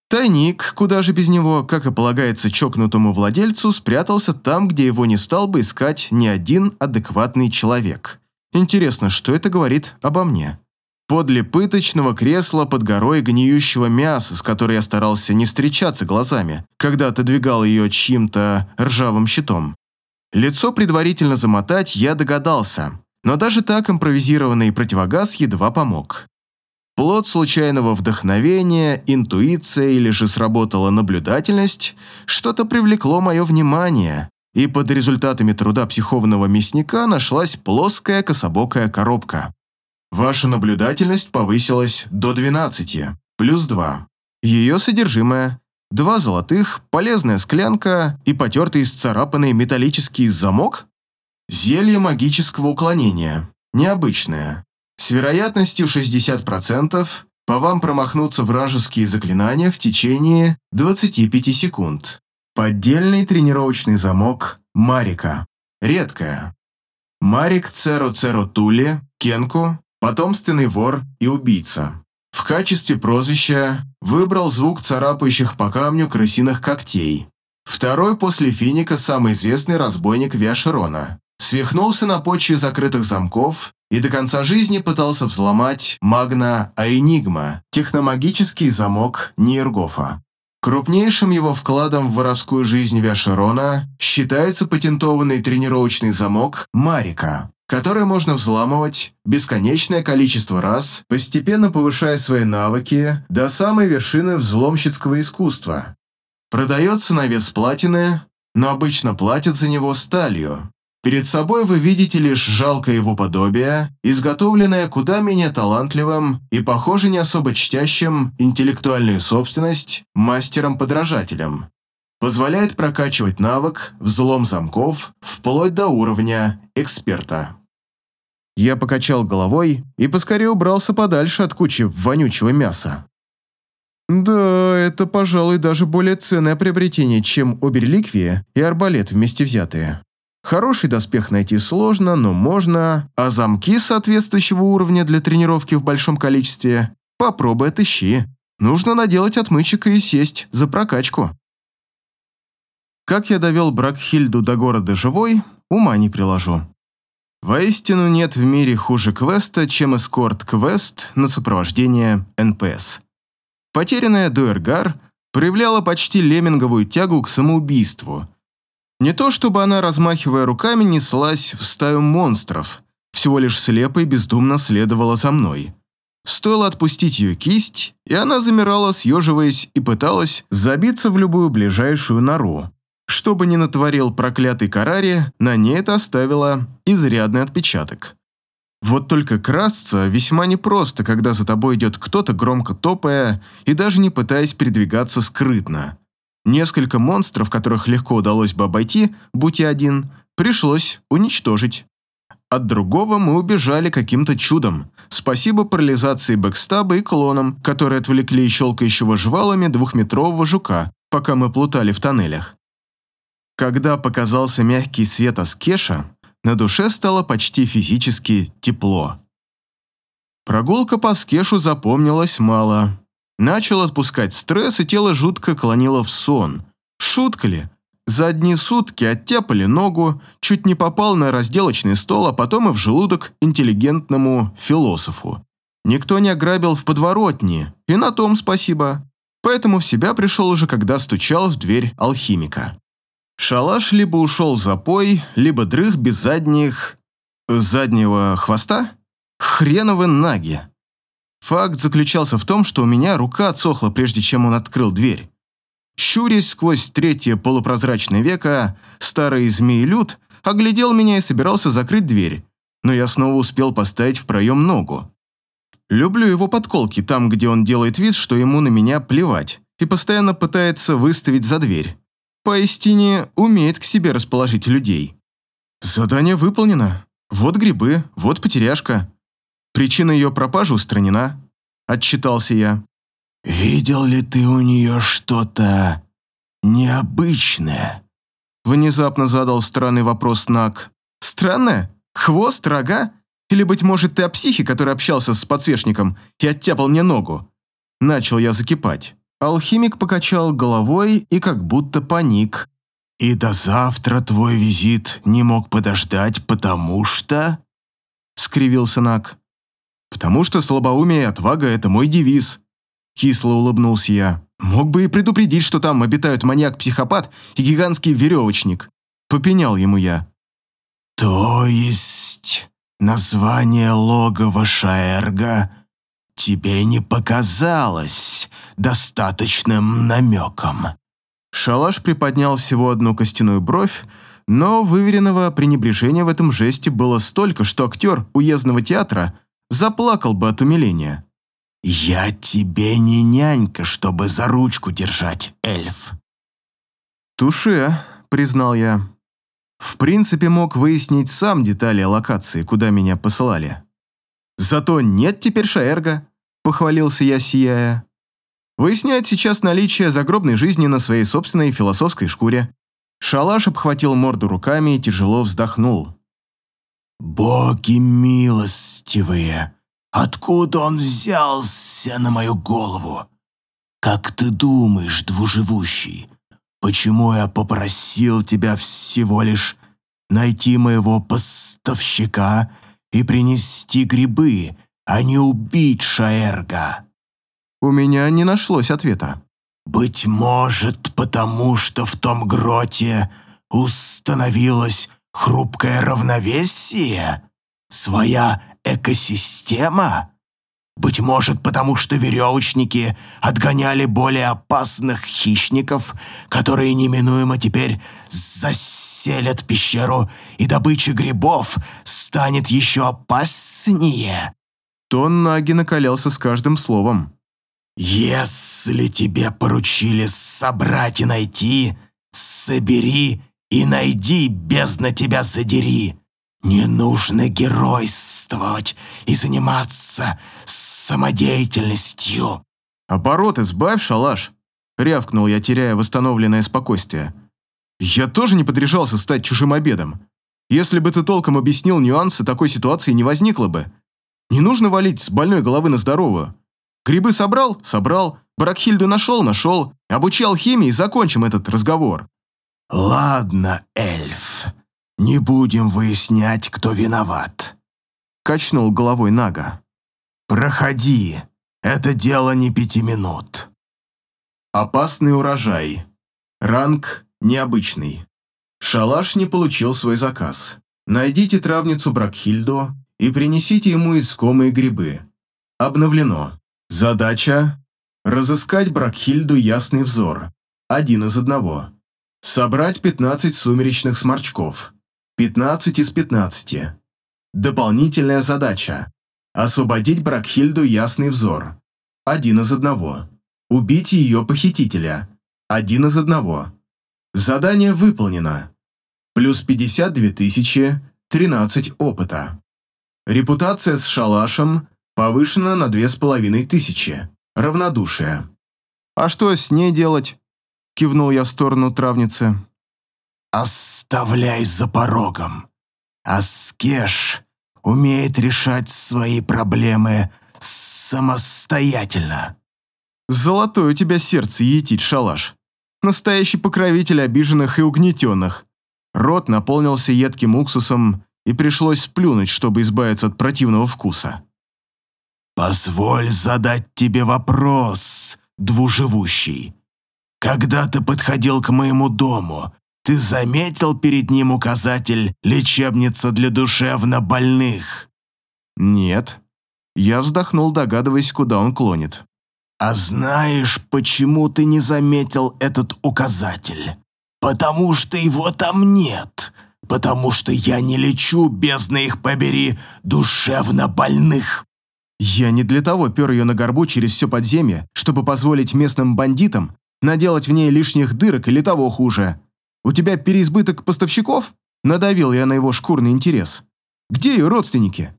Тайник, куда же без него, как и полагается чокнутому владельцу, спрятался там, где его не стал бы искать ни один адекватный человек. Интересно, что это говорит обо мне? Подле пыточного кресла под горой гниющего мяса, с которой я старался не встречаться глазами, когда отодвигал ее чьим-то ржавым щитом. Лицо предварительно замотать я догадался, но даже так импровизированный противогаз едва помог. Плод случайного вдохновения, интуиция или же сработала наблюдательность, что-то привлекло мое внимание, и под результатами труда психованного мясника нашлась плоская кособокая коробка. Ваша наблюдательность повысилась до 12, плюс 2. Ее содержимое – два золотых, полезная склянка и потертый исцарапанный металлический замок? Зелье магического уклонения. Необычное. С вероятностью 60% по вам промахнутся вражеские заклинания в течение 25 секунд. Поддельный тренировочный замок Марика. Редкая. Марик Церо Церо Тули, Кенку, потомственный вор и убийца. В качестве прозвища выбрал звук царапающих по камню крысиных когтей. Второй после Финика самый известный разбойник Виашерона. Свихнулся на почве закрытых замков и до конца жизни пытался взломать Магна Айнигма, техномагический замок Нейргофа. Крупнейшим его вкладом в воровскую жизнь Виашерона считается патентованный тренировочный замок Марика, который можно взламывать бесконечное количество раз, постепенно повышая свои навыки до самой вершины взломщицкого искусства. Продается на вес платины, но обычно платят за него сталью, Перед собой вы видите лишь жалкое его подобие, изготовленное куда менее талантливым и, похоже, не особо чтящим интеллектуальную собственность мастером-подражателем. Позволяет прокачивать навык взлом замков вплоть до уровня эксперта. Я покачал головой и поскорее убрался подальше от кучи вонючего мяса. Да, это, пожалуй, даже более ценное приобретение, чем оберликвия и арбалет вместе взятые. Хороший доспех найти сложно, но можно, а замки соответствующего уровня для тренировки в большом количестве попробуй отыщи. Нужно наделать отмычек и сесть за прокачку. Как я довел Бракхильду до города живой, ума не приложу. Воистину нет в мире хуже квеста, чем эскорт-квест на сопровождение НПС. Потерянная Дуэргар проявляла почти лемминговую тягу к самоубийству – не то чтобы она, размахивая руками, неслась в стаю монстров, всего лишь слепо и бездумно следовала за мной. Стоило отпустить ее кисть, и она замирала, съеживаясь, и пыталась забиться в любую ближайшую нору. Что бы ни натворил проклятый Карари, на ней это оставило изрядный отпечаток. Вот только красться весьма непросто, когда за тобой идет кто-то громко топая и даже не пытаясь передвигаться скрытно. Несколько монстров, которых легко удалось бы обойти, будь я один, пришлось уничтожить. От другого мы убежали каким-то чудом. Спасибо парализации бэкстаба и клонам, которые отвлекли щелкающего жвалами двухметрового жука, пока мы плутали в тоннелях. Когда показался мягкий свет Аскеша, на душе стало почти физически тепло. Прогулка по Аскешу запомнилась мало. Начал отпускать стресс, и тело жутко клонило в сон. Шутка ли? За одни сутки оттяпали ногу, чуть не попал на разделочный стол, а потом и в желудок интеллигентному философу. Никто не ограбил в подворотне, и на том спасибо. Поэтому в себя пришел уже, когда стучал в дверь алхимика. Шалаш либо ушел запой, либо дрых без задних... заднего хвоста? Хреновы наги. Факт заключался в том, что у меня рука отсохла, прежде чем он открыл дверь. Щурясь сквозь третье полупрозрачное веко, старый змеелюд оглядел меня и собирался закрыть дверь, но я снова успел поставить в проем ногу. Люблю его подколки там, где он делает вид, что ему на меня плевать, и постоянно пытается выставить за дверь. Поистине умеет к себе расположить людей. Задание выполнено. Вот грибы, вот потеряшка. Причина ее пропажи устранена. Отчитался я. «Видел ли ты у нее что-то необычное?» Внезапно задал странный вопрос Нак. «Странное? Хвост, рога? Или, быть может, ты о психе, который общался с подсвечником и оттяпал мне ногу?» Начал я закипать. Алхимик покачал головой и как будто паник. «И до завтра твой визит не мог подождать, потому что...» Скривился Нак. «Потому что слабоумие и отвага – это мой девиз». Кисло улыбнулся я. «Мог бы и предупредить, что там обитают маньяк-психопат и гигантский веревочник». Попенял ему я. «То есть название логова Шаэрга тебе не показалось достаточным намеком?» Шалаш приподнял всего одну костяную бровь, но выверенного пренебрежения в этом жесте было столько, что актер уездного театра заплакал бы от умиления. «Я тебе не нянька, чтобы за ручку держать, эльф». «Туше», — признал я. В принципе, мог выяснить сам детали локации, куда меня посылали. «Зато нет теперь Шаэрга», — похвалился я, сияя. «Выясняет сейчас наличие загробной жизни на своей собственной философской шкуре». Шалаш обхватил морду руками и тяжело вздохнул. «Боги милостивые, откуда он взялся на мою голову? Как ты думаешь, двуживущий, почему я попросил тебя всего лишь найти моего поставщика и принести грибы, а не убить Шаэрга?» У меня не нашлось ответа. «Быть может, потому что в том гроте установилось хрупкое равновесие? Своя экосистема? Быть может, потому что веревочники отгоняли более опасных хищников, которые неминуемо теперь заселят пещеру, и добыча грибов станет еще опаснее?» Тон Наги накалялся с каждым словом. «Если тебе поручили собрать и найти, собери и найди, бездна тебя задери. Не нужно геройствовать и заниматься самодеятельностью». «Оборот избавь, шалаш!» — рявкнул я, теряя восстановленное спокойствие. «Я тоже не подряжался стать чужим обедом. Если бы ты толком объяснил нюансы, такой ситуации не возникло бы. Не нужно валить с больной головы на здоровую. Грибы собрал? Собрал. Бракхильду нашел? Нашел. Обучал химии, закончим этот разговор». «Ладно, эльф, не будем выяснять, кто виноват», — качнул головой Нага. «Проходи, это дело не пяти минут». Опасный урожай. Ранг необычный. Шалаш не получил свой заказ. Найдите травницу Бракхильду и принесите ему искомые грибы. Обновлено. Задача – разыскать Бракхильду Ясный Взор. Один из одного. Собрать 15 сумеречных сморчков. 15 из 15. Дополнительная задача – освободить Бракхильду Ясный Взор. Один из одного. Убить ее похитителя. Один из одного. Задание выполнено. Плюс 52 тысячи, 13 опыта. Репутация с шалашем повышена на 2500. Равнодушие. «А что с ней делать?» – кивнул я в сторону травницы. «Оставляй за порогом. Аскеш умеет решать свои проблемы самостоятельно». «Золотое у тебя сердце, етить, шалаш. Настоящий покровитель обиженных и угнетенных». Рот наполнился едким уксусом, и пришлось сплюнуть, чтобы избавиться от противного вкуса. «Позволь задать тебе вопрос, двуживущий. Когда ты подходил к моему дому, ты заметил перед ним указатель «Лечебница для душевно больных»?» «Нет». Я вздохнул, догадываясь, куда он клонит. «А знаешь, почему ты не заметил этот указатель? Потому что его там нет. Потому что я не лечу, бездна их побери, душевно больных». Я не для того пер ее на горбу через все подземье, чтобы позволить местным бандитам наделать в ней лишних дырок или того хуже. У тебя переизбыток поставщиков? Надавил я на его шкурный интерес. Где ее родственники?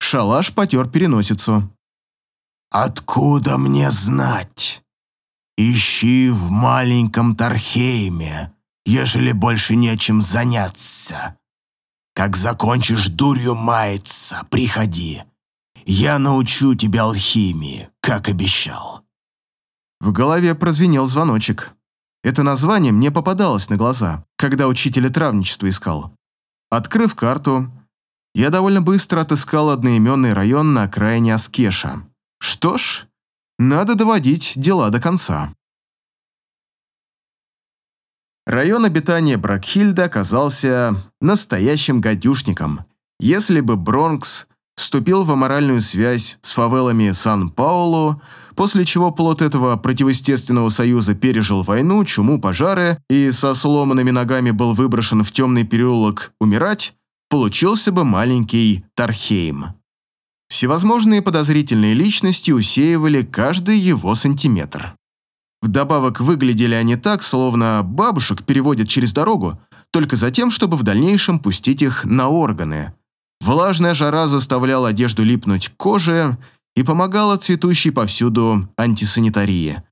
Шалаш потер переносицу. «Откуда мне знать? Ищи в маленьком Тархейме, ежели больше нечем заняться. Как закончишь дурью маяться, приходи. Я научу тебя алхимии, как обещал». В голове прозвенел звоночек. Это название мне попадалось на глаза, когда учителя травничества искал. Открыв карту, я довольно быстро отыскал одноименный район на окраине Аскеша. Что ж, надо доводить дела до конца. Район обитания Бракхильда оказался настоящим гадюшником. Если бы Бронкс вступил в аморальную связь с фавелами Сан-Паулу, после чего плод этого противоестественного союза пережил войну, чуму, пожары и со сломанными ногами был выброшен в темный переулок умирать, получился бы маленький Тархейм. Всевозможные подозрительные личности усеивали каждый его сантиметр. Вдобавок выглядели они так, словно бабушек переводят через дорогу, только за тем, чтобы в дальнейшем пустить их на органы. Влажная жара заставляла одежду липнуть к коже и помогала цветущей повсюду антисанитарии.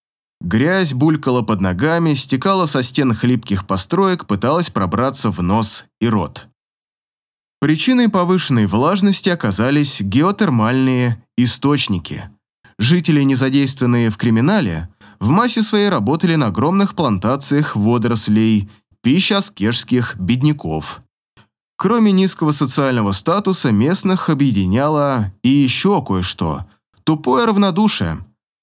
Грязь булькала под ногами, стекала со стен хлипких построек, пыталась пробраться в нос и рот. Причиной повышенной влажности оказались геотермальные источники. Жители, не задействованные в криминале, в массе своей работали на огромных плантациях водорослей, пища аскешских бедняков. Кроме низкого социального статуса, местных объединяло и еще кое-что – тупое равнодушие.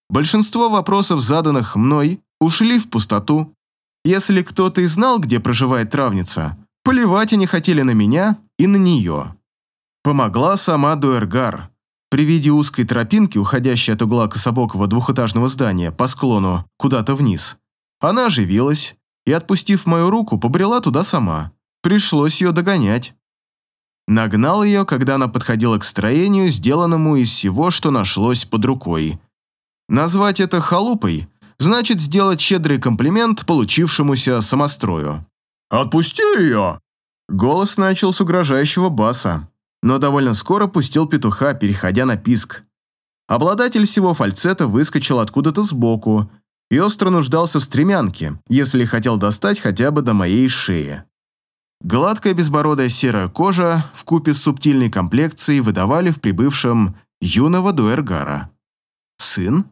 Большинство вопросов, заданных мной, ушли в пустоту. Если кто-то и знал, где проживает травница, плевать они хотели на меня и на нее. Помогла сама Дуэргар – при виде узкой тропинки, уходящей от угла кособокого двухэтажного здания по склону куда-то вниз, она оживилась и, отпустив мою руку, побрела туда сама. Пришлось ее догонять. Нагнал ее, когда она подходила к строению, сделанному из всего, что нашлось под рукой. Назвать это халупой значит сделать щедрый комплимент получившемуся самострою. «Отпусти ее!» Голос начал с угрожающего баса но довольно скоро пустил петуха, переходя на писк. Обладатель всего фальцета выскочил откуда-то сбоку и остро нуждался в стремянке, если хотел достать хотя бы до моей шеи. Гладкая безбородая серая кожа в купе с субтильной комплекцией выдавали в прибывшем юного дуэргара. Сын?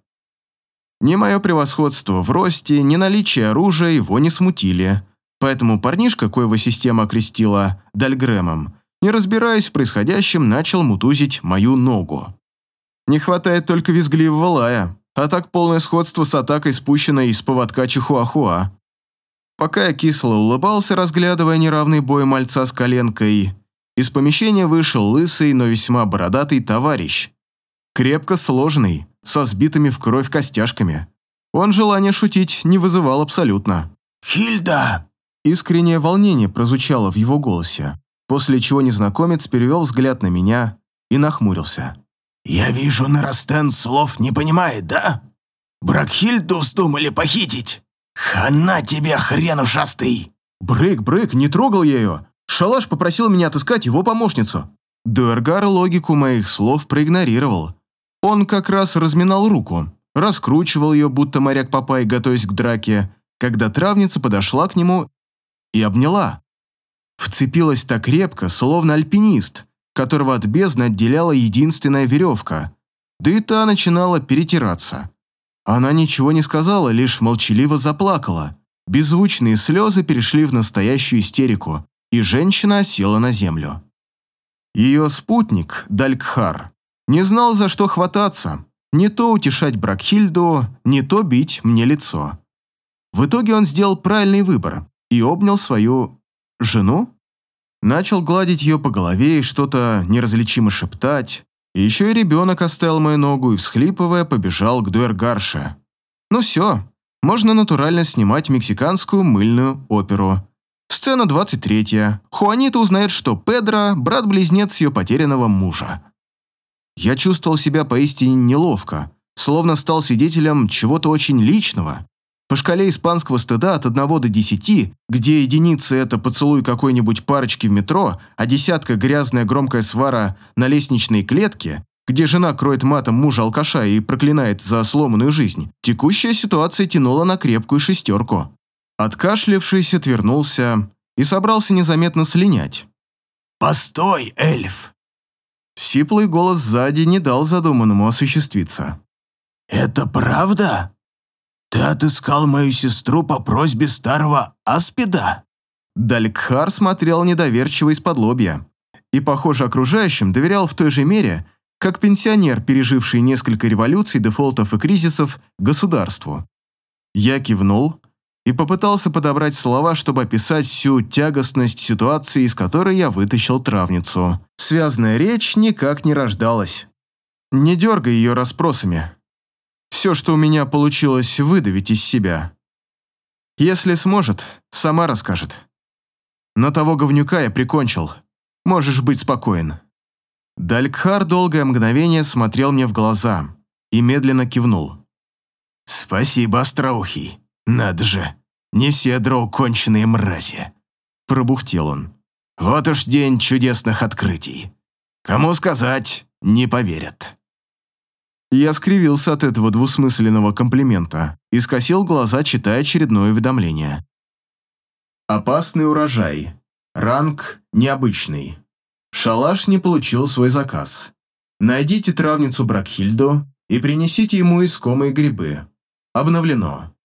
Ни мое превосходство в росте, ни наличие оружия его не смутили, поэтому парнишка, коего система окрестила Дальгремом, не разбираясь в происходящем, начал мутузить мою ногу. Не хватает только визгливого лая, а так полное сходство с атакой, спущенной из поводка Чихуахуа. Пока я кисло улыбался, разглядывая неравный бой мальца с коленкой, из помещения вышел лысый, но весьма бородатый товарищ. Крепко сложный, со сбитыми в кровь костяшками. Он желания шутить не вызывал абсолютно. «Хильда!» Искреннее волнение прозвучало в его голосе после чего незнакомец перевел взгляд на меня и нахмурился. «Я вижу, Нарастен слов не понимает, да? Бракхильду вздумали похитить? Хана тебе, хрен ушастый!» «Брейк, Брейк, не трогал я ее! Шалаш попросил меня отыскать его помощницу!» Дуэргар логику моих слов проигнорировал. Он как раз разминал руку, раскручивал ее, будто моряк Папай, готовясь к драке, когда травница подошла к нему и обняла. Вцепилась так крепко, словно альпинист, которого от бездны отделяла единственная веревка, да и та начинала перетираться. Она ничего не сказала, лишь молчаливо заплакала. Беззвучные слезы перешли в настоящую истерику, и женщина села на землю. Ее спутник, Далькхар, не знал, за что хвататься. Не то утешать Бракхильду, не то бить мне лицо. В итоге он сделал правильный выбор и обнял свою Жену? Начал гладить ее по голове и что-то неразличимо шептать. И еще и ребенок оставил мою ногу и, всхлипывая, побежал к Дуэргарше. Ну все, можно натурально снимать мексиканскую мыльную оперу. Сцена 23. Хуанита узнает, что Педро – брат-близнец ее потерянного мужа. Я чувствовал себя поистине неловко, словно стал свидетелем чего-то очень личного. По шкале испанского стыда от 1 до 10, где единица – это поцелуй какой-нибудь парочки в метро, а десятка – грязная громкая свара на лестничной клетке, где жена кроет матом мужа-алкаша и проклинает за сломанную жизнь, текущая ситуация тянула на крепкую шестерку. Откашлявшись, отвернулся и собрался незаметно слинять. «Постой, эльф!» Сиплый голос сзади не дал задуманному осуществиться. «Это правда?» «Ты отыскал мою сестру по просьбе старого Аспида?» Далькхар смотрел недоверчиво из-под лобья и, похоже, окружающим доверял в той же мере, как пенсионер, переживший несколько революций, дефолтов и кризисов, государству. Я кивнул и попытался подобрать слова, чтобы описать всю тягостность ситуации, из которой я вытащил травницу. Связанная речь никак не рождалась. Не дергай ее расспросами. Все, что у меня получилось выдавить из себя. Если сможет, сама расскажет. Но того говнюка я прикончил. Можешь быть спокоен. Далькхар долгое мгновение смотрел мне в глаза и медленно кивнул. «Спасибо, остроухий. Надо же, не все дроу конченые мрази», – пробухтел он. «Вот уж день чудесных открытий. Кому сказать, не поверят». Я скривился от этого двусмысленного комплимента и скосил глаза, читая очередное уведомление. «Опасный урожай. Ранг необычный. Шалаш не получил свой заказ. Найдите травницу Бракхильду и принесите ему искомые грибы. Обновлено.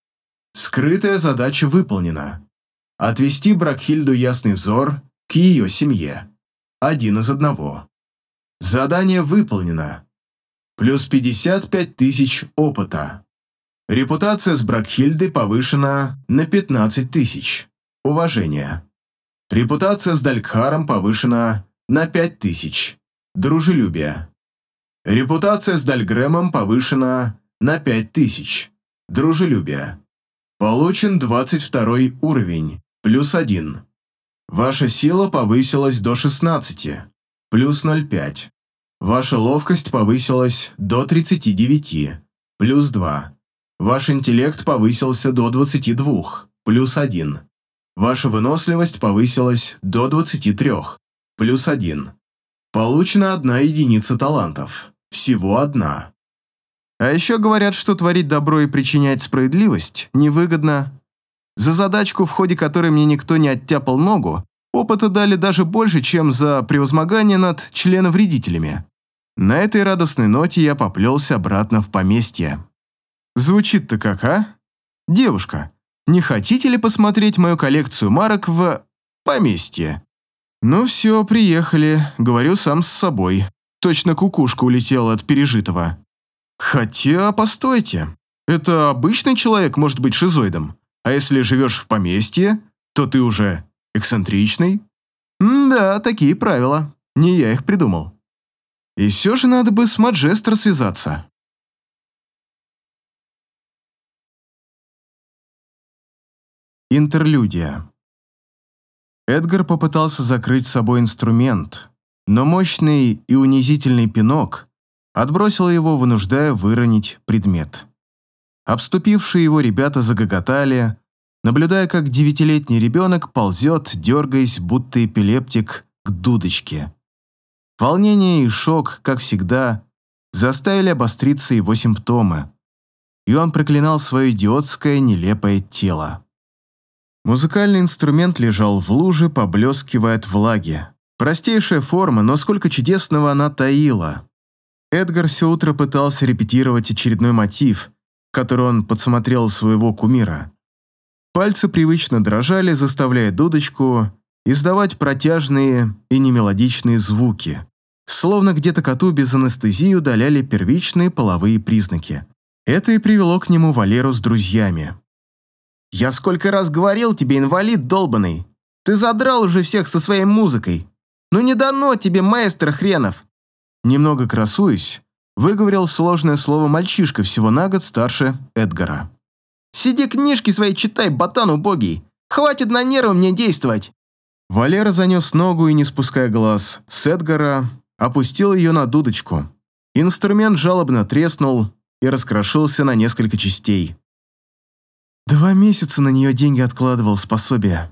Скрытая задача выполнена. Отвести Бракхильду Ясный Взор к ее семье. Один из одного. Задание выполнено. Плюс 55 тысяч опыта. Репутация с Бракхильдой повышена на 15 тысяч. Уважение. Репутация с Далькхаром повышена на 5000. Дружелюбие. Репутация с Дальгрэмом повышена на 5000. Дружелюбие. Получен 22 уровень, плюс 1. Ваша сила повысилась до 16, плюс 0,5. Ваша ловкость повысилась до 39, плюс 2. Ваш интеллект повысился до 22, плюс 1. Ваша выносливость повысилась до 23, плюс один. Получена одна единица талантов. Всего одна. А еще говорят, что творить добро и причинять справедливость невыгодно. За задачку, в ходе которой мне никто не оттяпал ногу, опыта дали даже больше, чем за превозмогание над членовредителями. На этой радостной ноте я поплелся обратно в поместье. Звучит-то как, а? Девушка, не хотите ли посмотреть мою коллекцию марок в поместье? «Ну все, приехали», — говорю сам с собой. Точно кукушка улетела от пережитого. Хотя, постойте. Это обычный человек может быть шизоидом. А если живешь в поместье, то ты уже эксцентричный? М да, такие правила. Не я их придумал. И все же надо бы с Маджестро связаться. Интерлюдия. Эдгар попытался закрыть с собой инструмент, но мощный и унизительный пинок отбросил его, вынуждая выронить предмет. Обступившие его ребята загоготали, наблюдая, как девятилетний ребенок ползет, дергаясь, будто эпилептик, к дудочке. Волнение и шок, как всегда, заставили обостриться его симптомы, и он проклинал свое идиотское нелепое тело. Музыкальный инструмент лежал в луже, поблескивая от влаги. Простейшая форма, но сколько чудесного она таила. Эдгар все утро пытался репетировать очередной мотив, который он подсмотрел своего кумира. Пальцы привычно дрожали, заставляя дудочку издавать протяжные и немелодичные звуки, словно где-то коту без анестезии удаляли первичные половые признаки. Это и привело к нему Валеру с друзьями. «Я сколько раз говорил тебе, инвалид долбанный. Ты задрал уже всех со своей музыкой. Ну не дано тебе, маэстро хренов!» Немного красуясь, выговорил сложное слово мальчишка всего на год старше Эдгара. «Сиди книжки свои читай, ботан убогий. Хватит на нервы мне действовать!» Валера занес ногу и, не спуская глаз с Эдгара, опустил ее на дудочку. Инструмент жалобно треснул и раскрошился на несколько частей. Два месяца на нее деньги откладывал с пособия.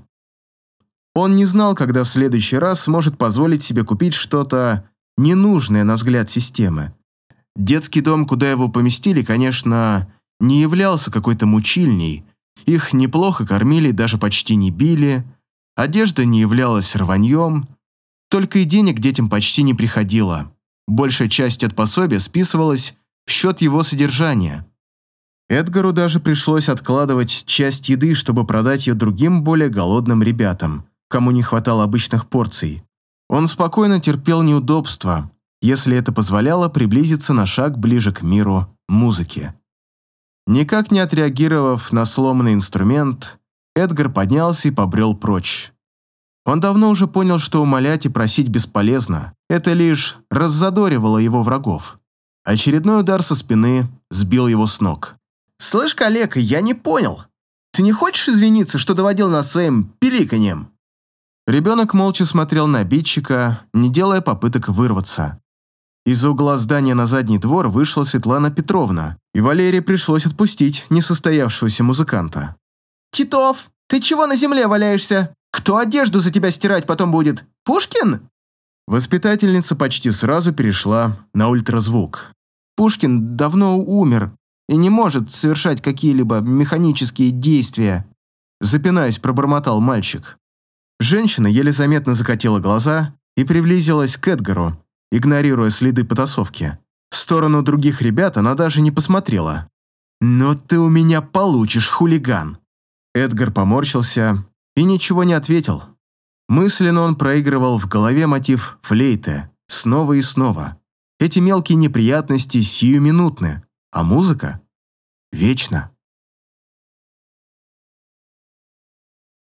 Он не знал, когда в следующий раз сможет позволить себе купить что-то ненужное, на взгляд системы. Детский дом, куда его поместили, конечно, не являлся какой-то мучильней. Их неплохо кормили, даже почти не били. Одежда не являлась рваньем. Только и денег детям почти не приходило. Большая часть от пособия списывалась в счет его содержания. Эдгару даже пришлось откладывать часть еды, чтобы продать ее другим более голодным ребятам, кому не хватало обычных порций. Он спокойно терпел неудобства, если это позволяло приблизиться на шаг ближе к миру музыки. Никак не отреагировав на сломанный инструмент, Эдгар поднялся и побрел прочь. Он давно уже понял, что умолять и просить бесполезно. Это лишь раззадоривало его врагов. Очередной удар со спины сбил его с ног. «Слышь, коллега, я не понял. Ты не хочешь извиниться, что доводил нас своим пиликаньем?» Ребенок молча смотрел на обидчика, не делая попыток вырваться. Из угла здания на задний двор вышла Светлана Петровна, и Валерии пришлось отпустить несостоявшегося музыканта. «Титов, ты чего на земле валяешься? Кто одежду за тебя стирать потом будет? Пушкин?» Воспитательница почти сразу перешла на ультразвук. Пушкин давно умер и не может совершать какие-либо механические действия. Запинаясь, пробормотал мальчик. Женщина еле заметно закатила глаза и приблизилась к Эдгару, игнорируя следы потасовки. В сторону других ребят она даже не посмотрела. «Но ты у меня получишь, хулиган!» Эдгар поморщился и ничего не ответил. Мысленно он проигрывал в голове мотив флейты снова и снова. Эти мелкие неприятности сиюминутны, а музыка — вечно.